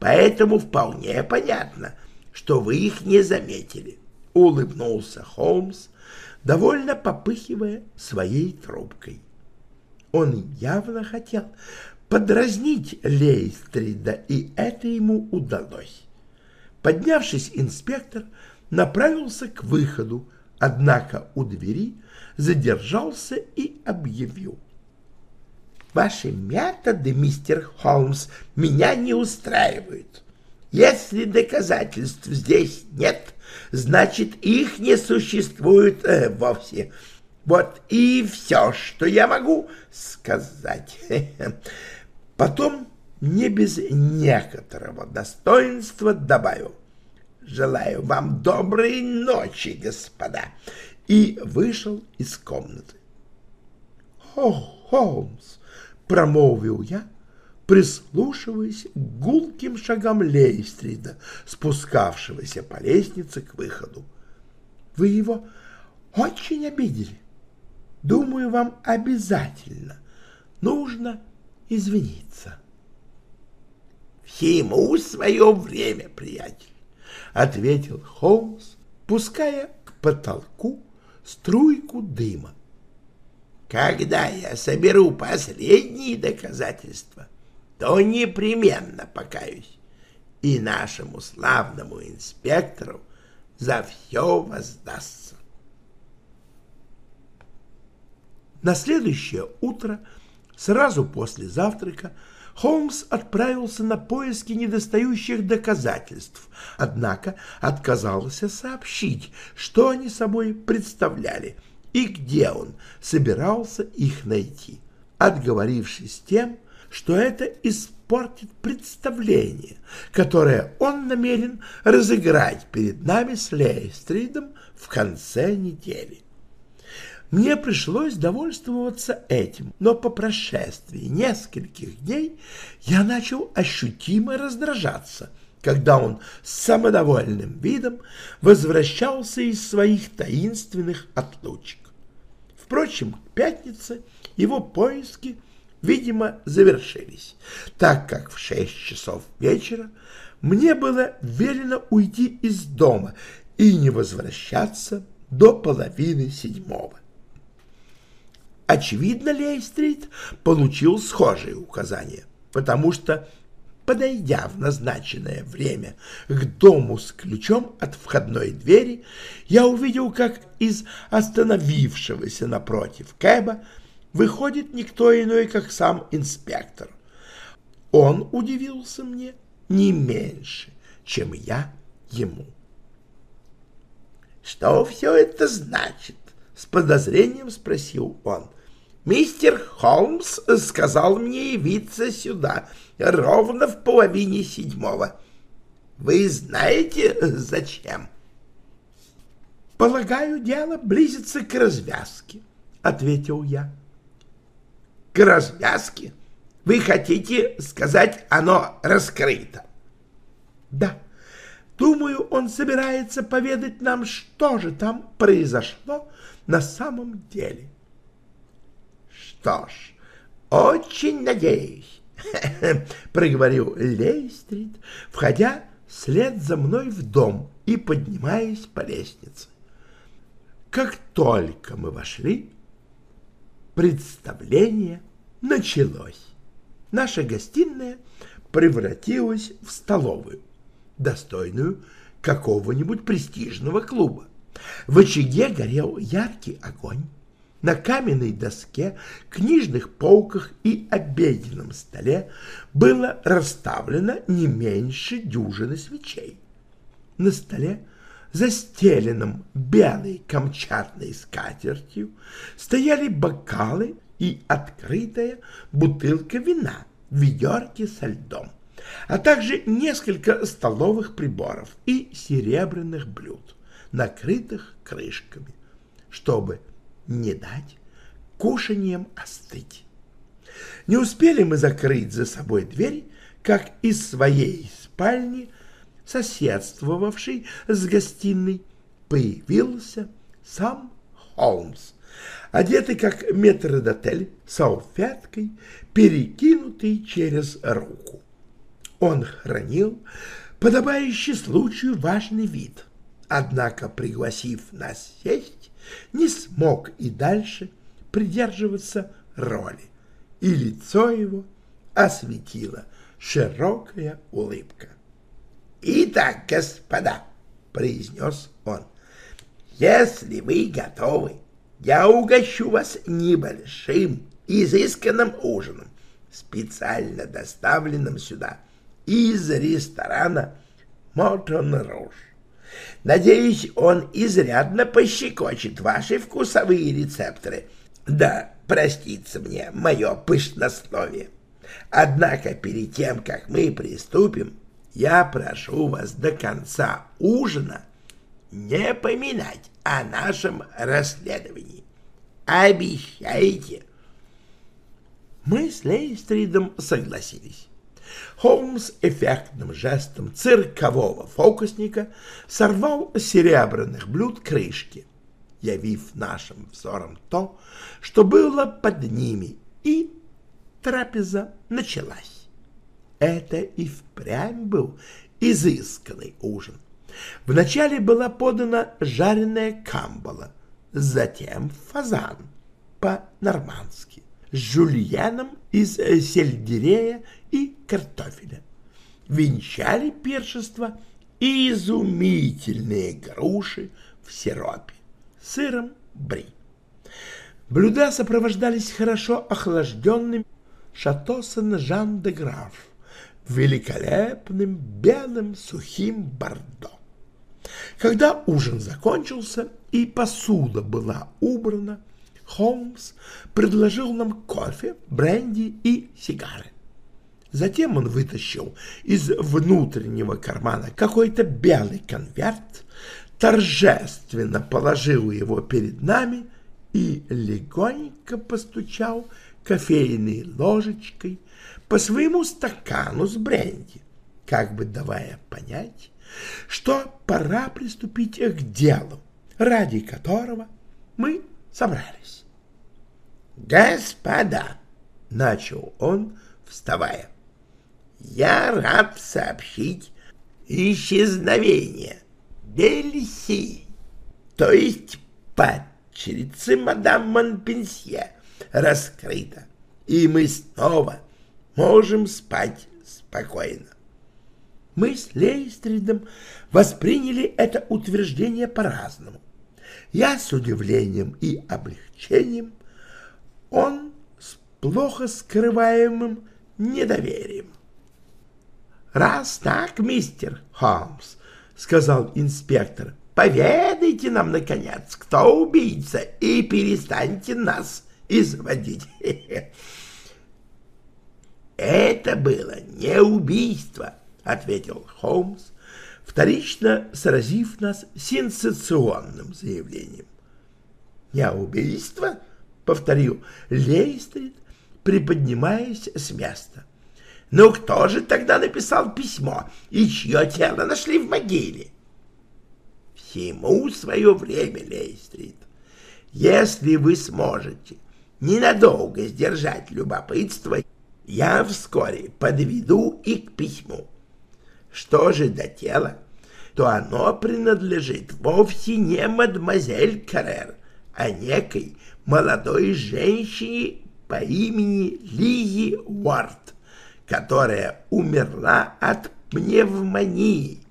Speaker 1: поэтому вполне понятно, что вы их не заметили. Улыбнулся Холмс, довольно попыхивая своей трубкой. Он явно хотел подразнить Лейстрида, и это ему удалось. Поднявшись, инспектор направился к выходу, однако у двери задержался и объявил. «Ваши методы, мистер Холмс, меня не устраивают. Если доказательств здесь нет, значит, их не существует э, вовсе. Вот и все, что я могу сказать. Потом не без некоторого достоинства добавил. Желаю вам доброй ночи, господа, и вышел из комнаты. О, Холмс, промолвил я, прислушиваясь к гулким шагам Лейстрида, спускавшегося по лестнице к выходу. Вы его очень обидели. Думаю, вам обязательно нужно извиниться. Всему свое время, приятель, ответил Холмс, пуская к потолку струйку дыма. Когда я соберу последние доказательства, то непременно покаюсь и нашему славному инспектору за все воздастся. На следующее утро, сразу после завтрака, Холмс отправился на поиски недостающих доказательств, однако отказался сообщить, что они собой представляли и где он собирался их найти, отговорившись тем, что это испортит представление, которое он намерен разыграть перед нами с Лейстридом в конце недели. Мне пришлось довольствоваться этим, но по прошествии нескольких дней я начал ощутимо раздражаться, когда он с самодовольным видом возвращался из своих таинственных отлучек. Впрочем, к пятнице его поиски, видимо, завершились, так как в шесть часов вечера мне было велено уйти из дома и не возвращаться до половины седьмого. Очевидно, Лейстрит получил схожие указания, потому что, подойдя в назначенное время к дому с ключом от входной двери, я увидел, как из остановившегося напротив Кэба выходит никто иной, как сам инспектор. Он удивился мне не меньше, чем я ему. «Что все это значит?» — с подозрением спросил он. Мистер Холмс сказал мне явиться сюда ровно в половине седьмого. Вы знаете, зачем? Полагаю, дело близится к развязке, ответил я. К развязке? Вы хотите сказать, оно раскрыто? Да. Думаю, он собирается поведать нам, что же там произошло на самом деле. — что ж, очень надеюсь, — проговорил Лейстрид, входя вслед за мной в дом и поднимаясь по лестнице. Как только мы вошли, представление началось. Наша гостиная превратилась в столовую, достойную какого-нибудь престижного клуба. В очаге горел яркий огонь. На каменной доске, книжных полках и обеденном столе было расставлено не меньше дюжины свечей. На столе, застеленном белой камчатной скатертью, стояли бокалы и открытая бутылка вина в ведерке со льдом, а также несколько столовых приборов и серебряных блюд, накрытых крышками, чтобы не дать кушанием остыть. Не успели мы закрыть за собой дверь, как из своей спальни, соседствовавшей с гостиной, появился сам Холмс
Speaker 2: одетый как метродотель, салфеткой, перекинутый через руку. Он хранил подобающий случаю важный вид, однако, пригласив нас сесть, не смог и дальше придерживаться роли, и лицо его осветила широкая улыбка. «Итак, господа», — произнес он, — «если вы готовы, я угощу вас небольшим, изысканным ужином, специально доставленным сюда из ресторана Мотон Руж. Надеюсь, он изрядно пощекочет ваши вкусовые рецепторы. Да, простится мне мое пышнословие. Однако перед тем, как мы приступим, я прошу вас до конца ужина не поминать о нашем расследовании. Обещайте. Мы с Лейстридом согласились. Холмс эффектным жестом циркового фокусника сорвал с серебряных блюд крышки, явив нашим взором то, что было под ними, и трапеза началась. Это и впрямь был изысканный ужин. Вначале была подана жареная камбала, затем фазан по-нормански с жульеном из сельдерея и картофеля. Венчали пиршество изумительные груши в сиропе, сыром бри. Блюда сопровождались хорошо охлажденным шато Сен-Жан-де-Граф, великолепным белым сухим бордо. Когда ужин закончился и посуда была убрана, Холмс предложил нам кофе, бренди и сигары. Затем он вытащил из внутреннего кармана какой-то белый конверт, торжественно положил его перед нами и легонько постучал кофейной ложечкой по своему стакану с бренди, как бы давая понять, что пора приступить к делу, ради которого мы собрались. «Господа!» — начал он, вставая. «Я рад сообщить исчезновение Бельси, то есть падчерицы мадам Монпенсье, раскрыто, и мы снова можем спать спокойно. Мы с Лейстридом восприняли это утверждение по-разному. Я с удивлением и облегчением, он с плохо скрываемым недоверием. «Раз так, мистер Холмс», — сказал инспектор, — «поведайте нам, наконец, кто убийца, и перестаньте нас изводить». «Это было не убийство», — ответил Холмс, вторично сразив нас сенсационным заявлением. «Не убийство?» — повторил Лейстрид, приподнимаясь с места. «Ну кто же тогда написал письмо, и чье тело нашли в могиле?» «Всему свое время, Лейстрид. Если вы сможете ненадолго сдержать любопытство, я вскоре подведу и к письму. Что же до тела, то оно принадлежит вовсе не мадемуазель Каррер, а некой молодой женщине по имени Лизи Уарт, которая умерла от пневмонии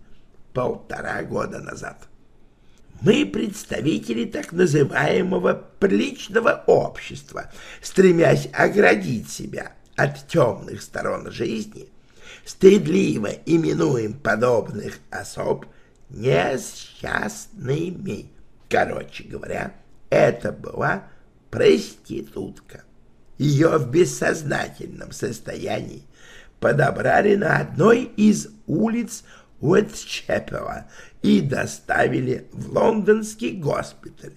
Speaker 2: полтора года назад. Мы представители так называемого приличного общества, стремясь оградить себя от темных сторон жизни, стыдливо именуем подобных особ несчастными. Короче говоря, это была проститутка. Ее в бессознательном состоянии подобрали на одной из улиц Уэтчепела и доставили в лондонский госпиталь,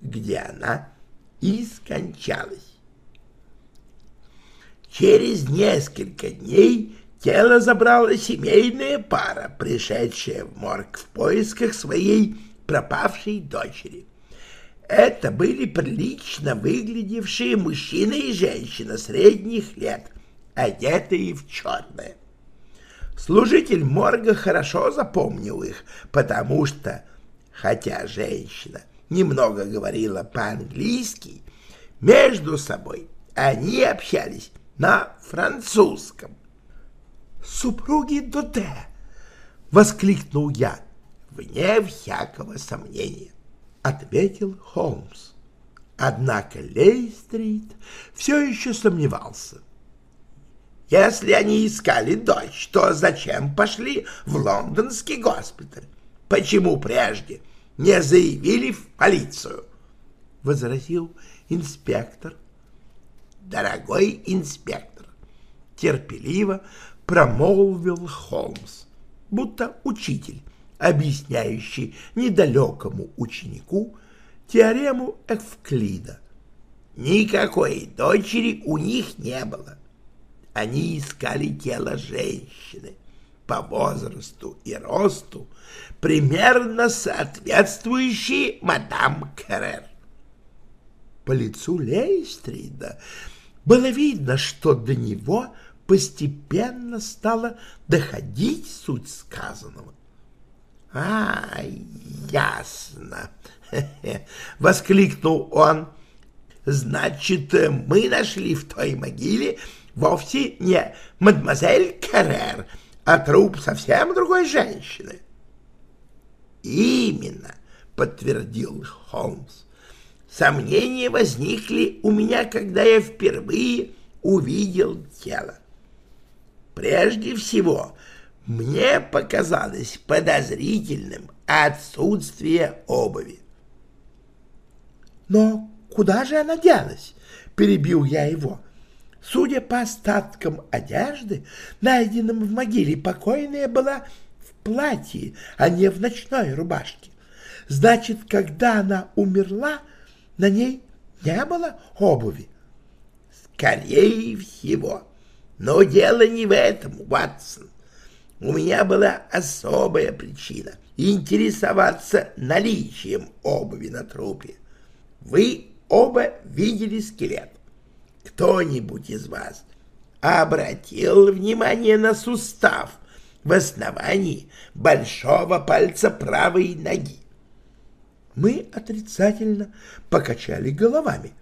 Speaker 2: где она и скончалась. Через несколько дней тело забрала семейная пара, пришедшая в морг в поисках своей пропавшей дочери.
Speaker 1: Это были прилично выглядевшие мужчина и женщина средних лет, одетые в черное. Служитель морга хорошо запомнил их, потому что, хотя женщина немного говорила по-английски, между собой они общались на французском. «Супруги Доде!» — воскликнул я, вне всякого сомнения, — ответил Холмс. Однако Лейстрит все еще сомневался. Если они искали дочь, то зачем пошли в лондонский госпиталь? Почему прежде не заявили в полицию? — возразил инспектор. Дорогой инспектор, терпеливо промолвил Холмс, будто учитель, объясняющий недалекому ученику теорему Эвклида. Никакой дочери у них не было. Они искали тело женщины по возрасту и росту, примерно соответствующей мадам Керрер. По лицу Лейстрида было видно, что до него постепенно стала доходить суть сказанного. — А, ясно! — воскликнул он. — Значит, мы нашли в той могиле вовсе не мадемуазель Каррер, а труп совсем другой женщины. «Именно», — подтвердил Холмс. «Сомнения возникли у меня, когда я впервые увидел тело. Прежде всего, мне показалось подозрительным отсутствие обуви. «Но куда же она делась?» — перебил я его. Судя по остаткам одежды, найденным в могиле, покойная была в платье, а не в ночной рубашке. Значит, когда она умерла, на ней не было обуви. Скорее всего. Но дело не в этом, Ватсон. У меня была особая причина интересоваться наличием обуви на трупе. Вы оба видели скелет кто-нибудь из вас обратил внимание на сустав в основании большого пальца правой ноги? Мы отрицательно покачали головами,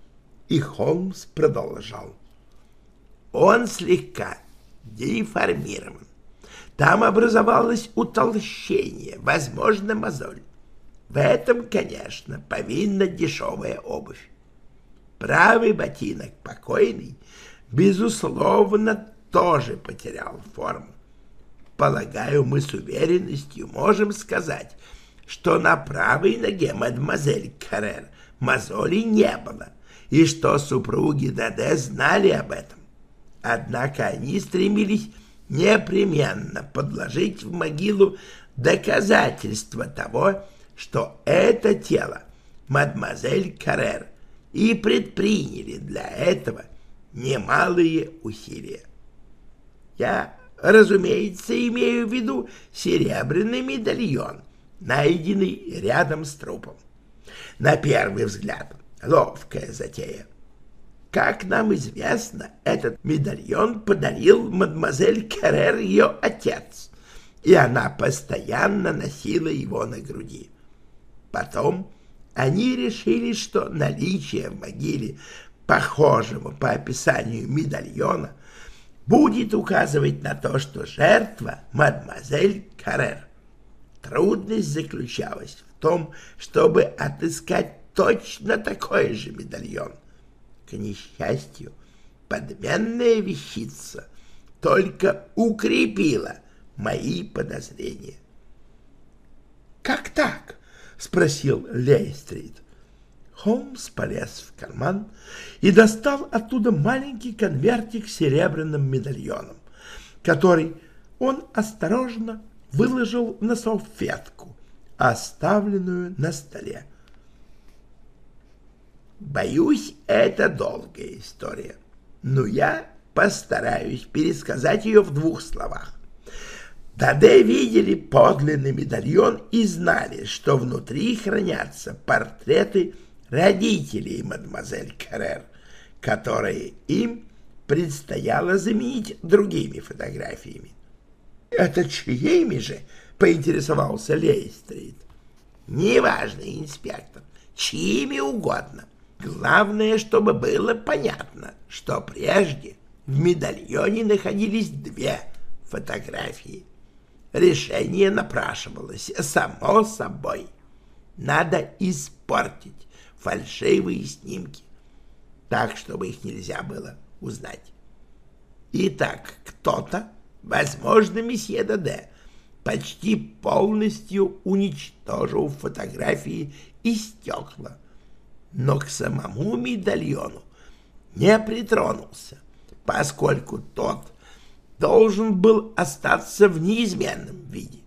Speaker 1: и Холмс продолжал. Он слегка деформирован. Там образовалось утолщение, возможно, мозоль. В этом, конечно, повинна дешевая обувь. Правый ботинок покойный, безусловно, тоже потерял форму. Полагаю, мы с уверенностью можем сказать, что на правой ноге мадемуазель Каррер мозолей не было, и что супруги Даде знали об этом. Однако они стремились непременно подложить в могилу доказательства того, что это тело мадемуазель Каррер и предприняли для этого немалые усилия. Я, разумеется, имею в виду серебряный медальон, найденный рядом с трупом. На первый взгляд, ловкая затея. Как нам известно, этот медальон подарил мадемуазель Керрер ее отец, и она постоянно носила его на груди. Потом они решили, что наличие в могиле похожего по описанию медальона будет указывать на то, что жертва — мадемуазель Каррер. Трудность заключалась в том, чтобы отыскать точно такой же медальон. К несчастью, подменная вещица только укрепила мои подозрения. «Как так?» — спросил Лейстрит. Холмс полез в карман и достал оттуда маленький конвертик с серебряным медальоном, который он осторожно выложил на салфетку, оставленную на столе. Боюсь, это долгая история, но я постараюсь пересказать ее в двух словах. Таде видели подлинный медальон и знали, что внутри хранятся портреты родителей мадемуазель Каррер, которые им предстояло заменить другими фотографиями. «Это чьими же?» — поинтересовался Лейстрит. «Неважно, инспектор, чьими угодно. Главное, чтобы было понятно, что прежде в медальоне находились две фотографии. Решение напрашивалось само собой. Надо испортить фальшивые снимки, так, чтобы их нельзя было узнать. Итак, кто-то, возможно, месье Даде, почти полностью уничтожил фотографии и стекла, но к самому медальону не притронулся, поскольку тот должен был остаться в неизменном виде.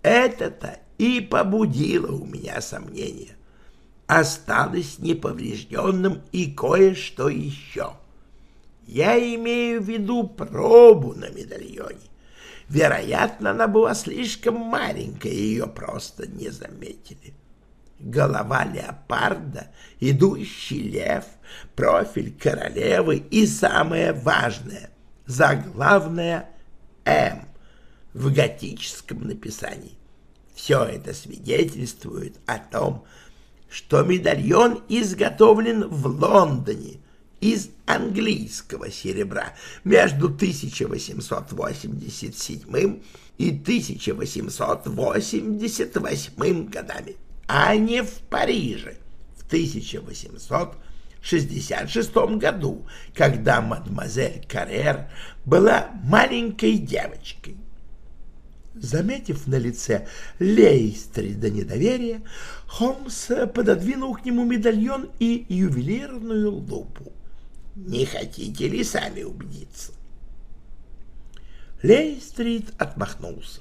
Speaker 1: Это-то и побудило у меня сомнения. Осталось неповрежденным и кое-что еще. Я имею в виду пробу на медальоне. Вероятно, она была слишком маленькая, ее просто не заметили. Голова леопарда, идущий лев, профиль королевы и самое важное, заглавное «М» в готическом написании. Все это свидетельствует о том, что медальон изготовлен в Лондоне из английского серебра между 1887 и 1888 годами, а не в Париже в 1866 году, когда мадемуазель Каррер была маленькой девочкой. Заметив на лице Лейстрида недоверие, Холмс пододвинул к нему медальон и ювелирную лупу. Не хотите ли сами убедиться? Лейстрид отмахнулся.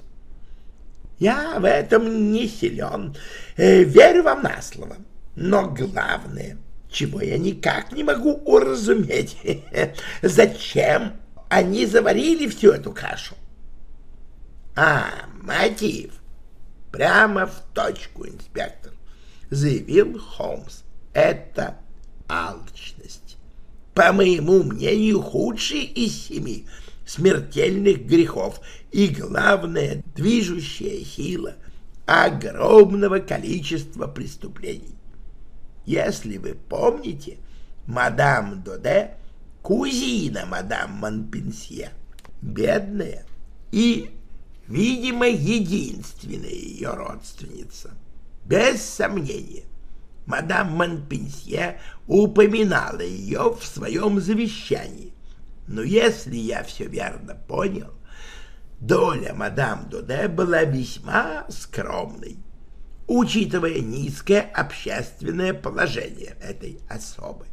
Speaker 1: Я в этом не силен, э, верю вам на слово. Но главное, чего я никак не могу уразуметь, зачем они заварили всю эту кашу? А, мотив. Прямо в точку, инспектор, заявил Холмс. Это алчность по моему мнению, худший из семи смертельных грехов и, главное, движущая сила огромного количества преступлений. Если вы помните, мадам Доде — кузина мадам Монпенсье, бедная и, видимо, единственная ее родственница. Без сомнения, мадам Монпенсье упоминала ее в своем завещании. Но если я все верно понял, доля мадам Дуде была весьма скромной, учитывая низкое общественное положение этой особы.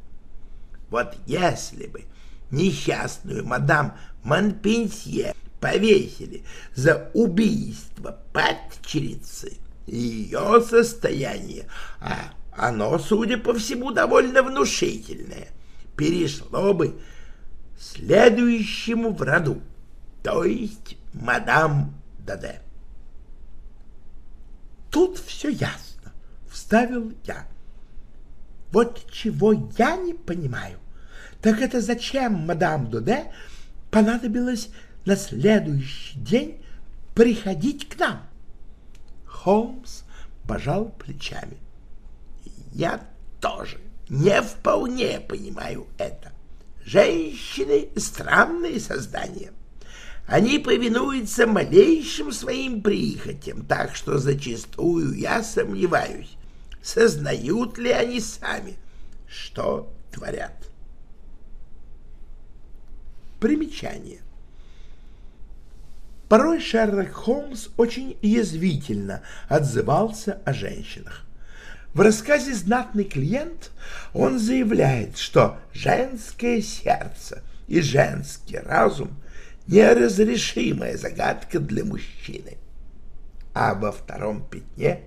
Speaker 1: Вот если бы несчастную мадам Монпенсье повесили за убийство падчерицы, ее состояние, а оно, судя по всему, довольно внушительное, перешло бы следующему в роду, то есть мадам Даде. Тут все ясно, вставил я. Вот чего я не понимаю, так это зачем мадам Дуде понадобилось на следующий день приходить к нам? Холмс пожал плечами. Я тоже не вполне понимаю это. Женщины — странные создания. Они повинуются малейшим своим прихотям, так что зачастую я сомневаюсь, сознают ли они сами, что творят. Примечание. Порой Шерлок Холмс очень язвительно отзывался о женщинах. В рассказе «Знатный клиент» он заявляет, что женское сердце и женский разум — неразрешимая загадка для мужчины. А во втором пятне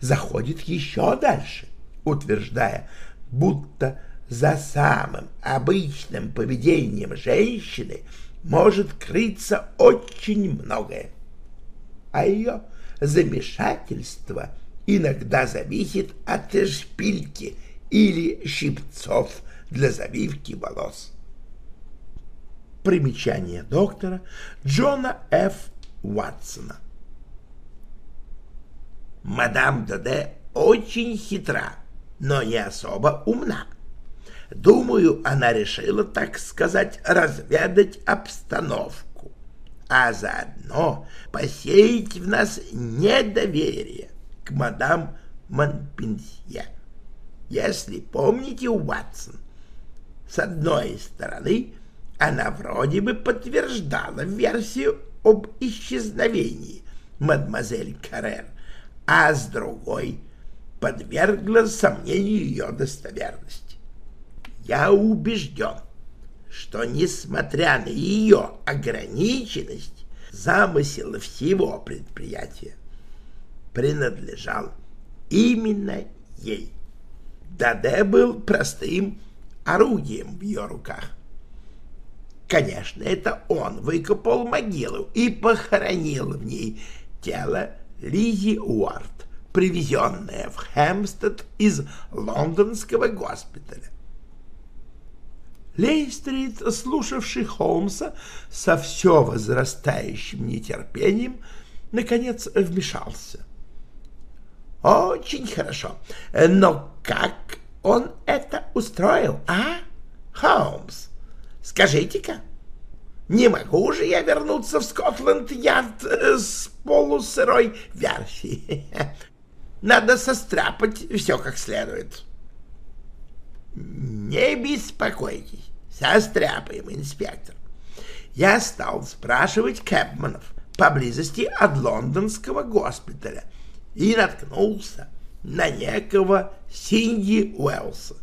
Speaker 1: заходит еще дальше, утверждая, будто за самым обычным поведением женщины может крыться очень многое, а ее замешательство — иногда зависит от шпильки или щипцов для завивки волос.
Speaker 2: Примечание доктора Джона Ф. Уатсона.
Speaker 1: Мадам Даде очень хитра, но не особо умна. Думаю, она решила, так сказать, разведать обстановку, а заодно посеять в нас недоверие к мадам Монпенсье. Если помните, Уатсон, с одной стороны, она вроде бы подтверждала версию об исчезновении мадемуазель Каррер, а с другой подвергла сомнению ее достоверность. Я убежден, что, несмотря на ее ограниченность, замысел всего предприятия принадлежал именно ей. Даде был простым орудием в ее руках. Конечно, это он выкопал могилу и похоронил в ней тело Лизи Уорд, привезенное в Хэмстед из лондонского госпиталя.
Speaker 2: Лейстрид, слушавший Холмса со все возрастающим нетерпением, наконец вмешался.
Speaker 1: «Очень хорошо. Но как он это устроил, а, Холмс? Скажите-ка, не могу же я вернуться в Скотланд-Ярд э, с полусырой версией. Надо состряпать все как следует». «Не беспокойтесь, состряпаем, инспектор». Я стал спрашивать кэпманов поблизости от лондонского госпиталя и наткнулся на некого Синди Уэллса.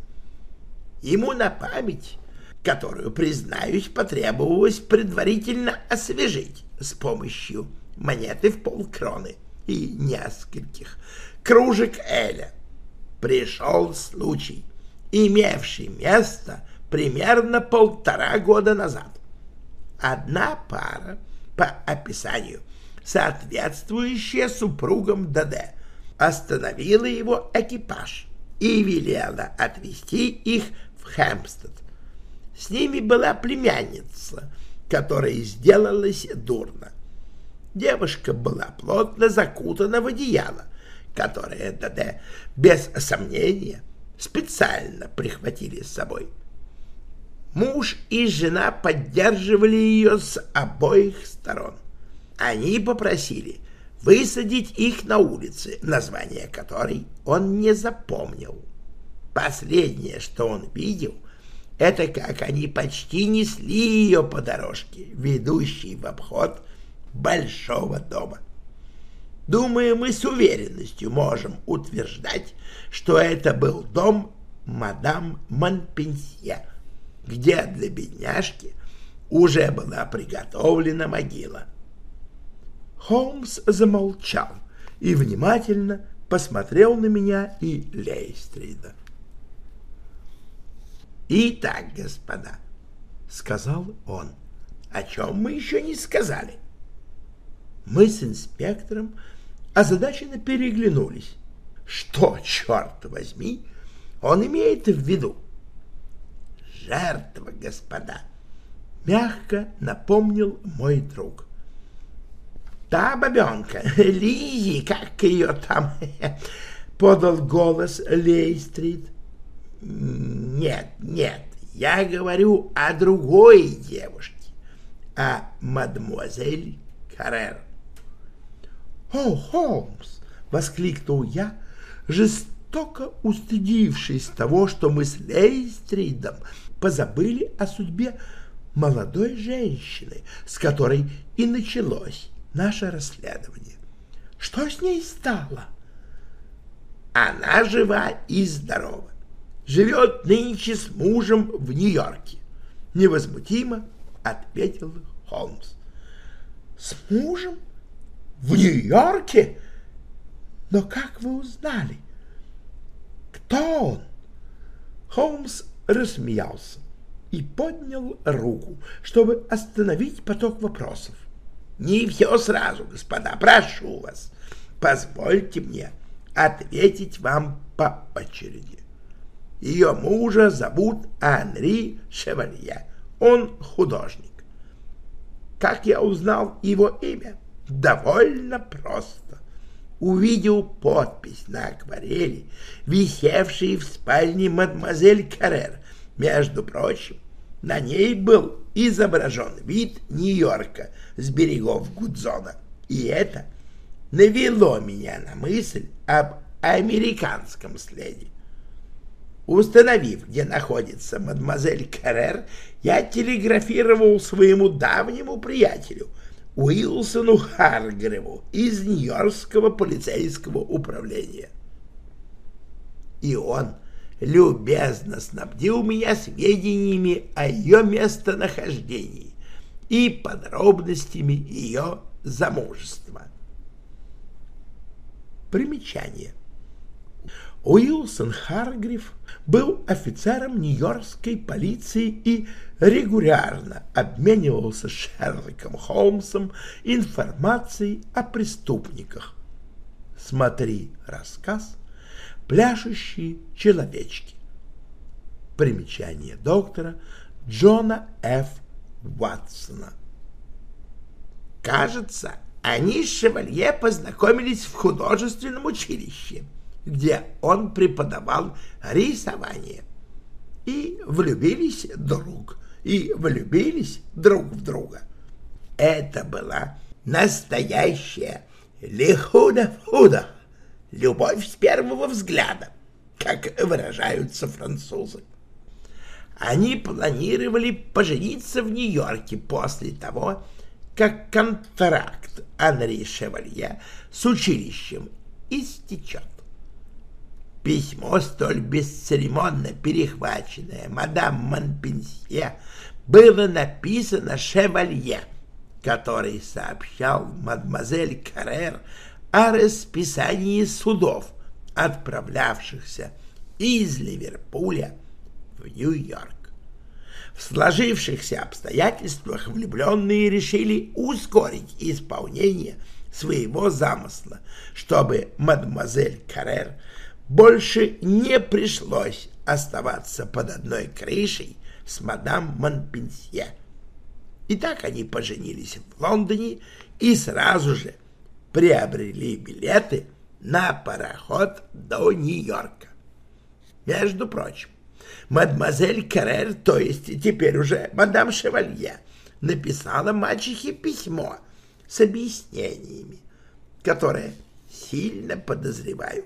Speaker 1: Ему на память, которую, признаюсь, потребовалось предварительно освежить с помощью монеты в полкроны и нескольких кружек Эля, пришел случай имевший место примерно полтора года назад. Одна пара, по описанию, соответствующая супругам Даде, остановила его экипаж и велела отвезти их в Хэмпстед. С ними была племянница, которая сделалась дурно. Девушка была плотно закутана в одеяло, которое Даде, без сомнения, специально прихватили с собой. Муж и жена поддерживали ее с обоих сторон. Они попросили высадить их на улице, название которой он не запомнил. Последнее, что он видел, это как они почти несли ее по дорожке, ведущей в обход большого дома. Думаю, мы с уверенностью можем утверждать, что это был дом мадам Монпенсье, где для бедняжки уже была приготовлена могила.
Speaker 2: Холмс замолчал и внимательно посмотрел на меня и Лейстрида.
Speaker 1: «Итак, господа», — сказал он, — «о чем мы еще не сказали?» Мы с инспектором озадаченно переглянулись. Что, черт возьми, он имеет в виду? Жертва, господа, мягко напомнил мой друг. Та бабенка, Лизи, как ее там, подал голос Лейстрид. Нет, нет, я говорю о другой девушке, о мадемуазель Каррер.
Speaker 2: «О, Холмс!» — воскликнул я, жестоко устыдившись того, что мы с Лейстридом позабыли о судьбе молодой женщины, с которой и началось наше расследование. Что с ней стало?
Speaker 1: Она жива и здорова. Живет нынче с мужем в Нью-Йорке. Невозмутимо ответил Холмс.
Speaker 2: С мужем? В Нью-Йорке? Но как вы узнали? Кто он? Холмс рассмеялся и поднял руку, чтобы остановить поток вопросов.
Speaker 1: Не все сразу, господа, прошу вас. Позвольте мне ответить вам по очереди.
Speaker 2: Ее мужа зовут Анри Шевалье. Он художник. Как я узнал его имя? Довольно просто. Увидел подпись на акварели, висевшей в спальне мадемуазель Каррер. Между прочим, на ней был изображен вид Нью-Йорка с берегов Гудзона. И это навело меня на мысль об американском следе. Установив, где находится мадемуазель Каррер, я телеграфировал своему давнему приятелю Уилсону Харгреву из Нью-Йоркского полицейского управления. И он любезно снабдил меня сведениями о ее местонахождении и подробностями ее замужества. Примечание. Уилсон Харгриф был офицером Нью-Йоркской полиции и регулярно обменивался с Шерлоком Холмсом информацией о преступниках. Смотри рассказ «Пляшущие человечки». Примечание доктора Джона Ф. Ватсона. Кажется, они с Шевалье познакомились в художественном училище – где он преподавал рисование. И влюбились друг, и влюбились друг в друга. Это была настоящая лихуда-фуда, любовь с первого взгляда, как выражаются французы. Они планировали пожениться в Нью-Йорке после того, как контракт Анри Шевалье с училищем истечет. Письмо, столь бесцеремонно перехваченное мадам Монпенсье, было написано шевалье, который сообщал мадемуазель Каррер о расписании судов, отправлявшихся из Ливерпуля в Нью-Йорк. В сложившихся обстоятельствах влюбленные решили ускорить исполнение своего замысла, чтобы мадемуазель Каррер больше не пришлось оставаться под одной крышей с мадам Монпенсье. И так они поженились в Лондоне и сразу же приобрели билеты на пароход до Нью-Йорка. Между прочим, мадемуазель Каррер, то есть теперь уже мадам Шевалье, написала мачехе письмо с объяснениями, которое сильно подозреваю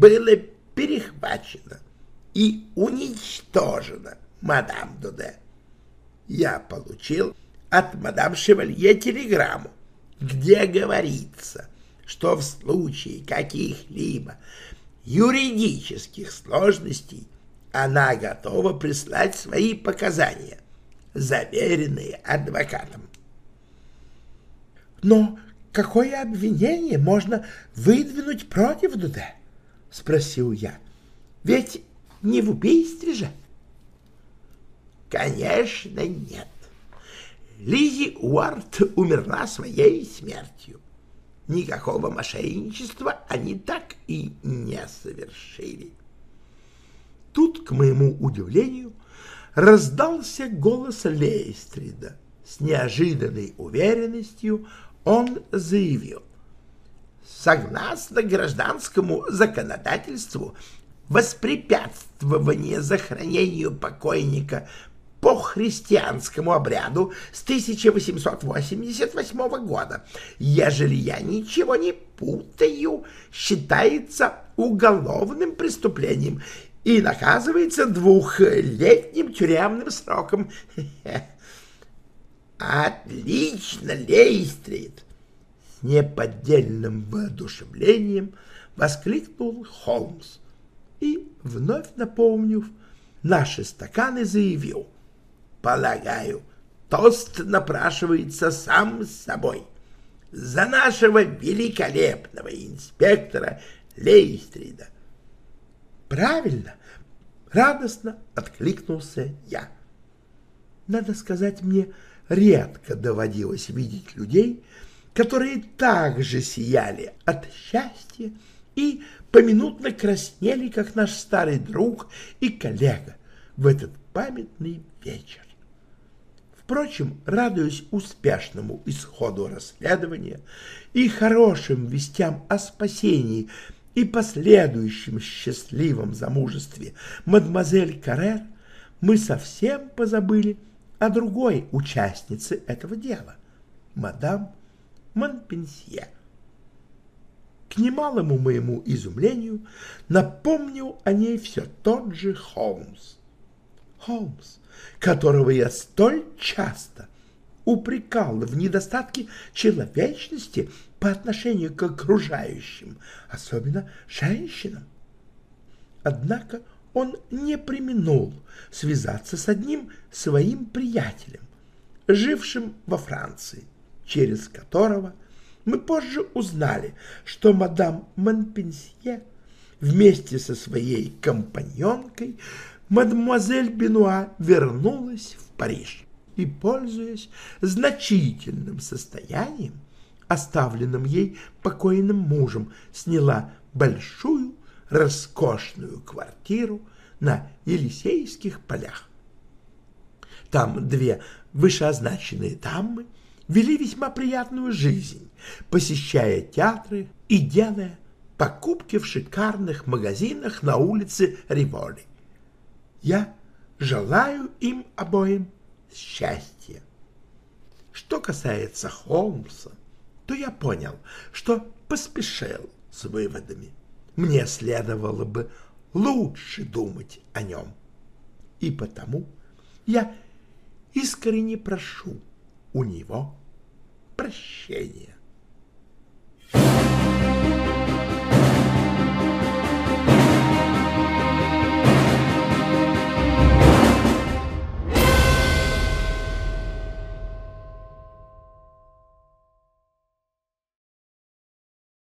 Speaker 2: было перехвачено и уничтожено мадам Дуде. Я получил от мадам Шевалье телеграмму, где говорится, что в случае каких-либо юридических сложностей она готова прислать свои показания, заверенные адвокатом. Но какое обвинение можно выдвинуть против Дуде? — спросил я. — Ведь не в убийстве же? — Конечно, нет. Лизи Уарт умерла своей смертью. Никакого мошенничества они так и не совершили. Тут, к моему удивлению, раздался голос Лейстрида. С неожиданной уверенностью он заявил согласно гражданскому законодательству, воспрепятствование захоронению покойника по христианскому обряду с 1888 года, ежели я ничего не путаю, считается уголовным преступлением и наказывается двухлетним тюремным сроком. Отлично, Неподдельным воодушевлением воскликнул Холмс и, вновь напомнив наши стаканы, заявил, «Полагаю, тост напрашивается сам с собой за нашего великолепного инспектора Лейстрида». «Правильно!» — радостно откликнулся я. Надо сказать, мне редко доводилось видеть людей, которые также сияли от счастья и поминутно краснели, как наш старый друг и коллега в этот памятный вечер. Впрочем, радуясь успешному исходу расследования и хорошим вестям о спасении и последующем счастливом замужестве мадемуазель Каррер, мы совсем позабыли о другой участнице этого дела, мадам Монпенсье. К немалому моему изумлению напомнил о ней все тот же Холмс. Холмс, которого я столь часто упрекал в недостатке человечности по отношению к окружающим, особенно женщинам. Однако он не применул связаться с одним своим приятелем, жившим во Франции, через которого мы позже узнали, что мадам Монпенсье вместе со своей компаньонкой мадемуазель Бенуа вернулась в Париж и, пользуясь значительным состоянием, оставленным ей покойным мужем, сняла большую роскошную квартиру на Елисейских полях. Там две вышеозначенные дамы вели весьма приятную жизнь, посещая театры и делая покупки в шикарных магазинах на улице Риволи. Я желаю им обоим счастья. Что касается Холмса, то я понял, что поспешил с выводами мне следовало бы лучше думать о нем. И потому я искренне прошу у него прощения.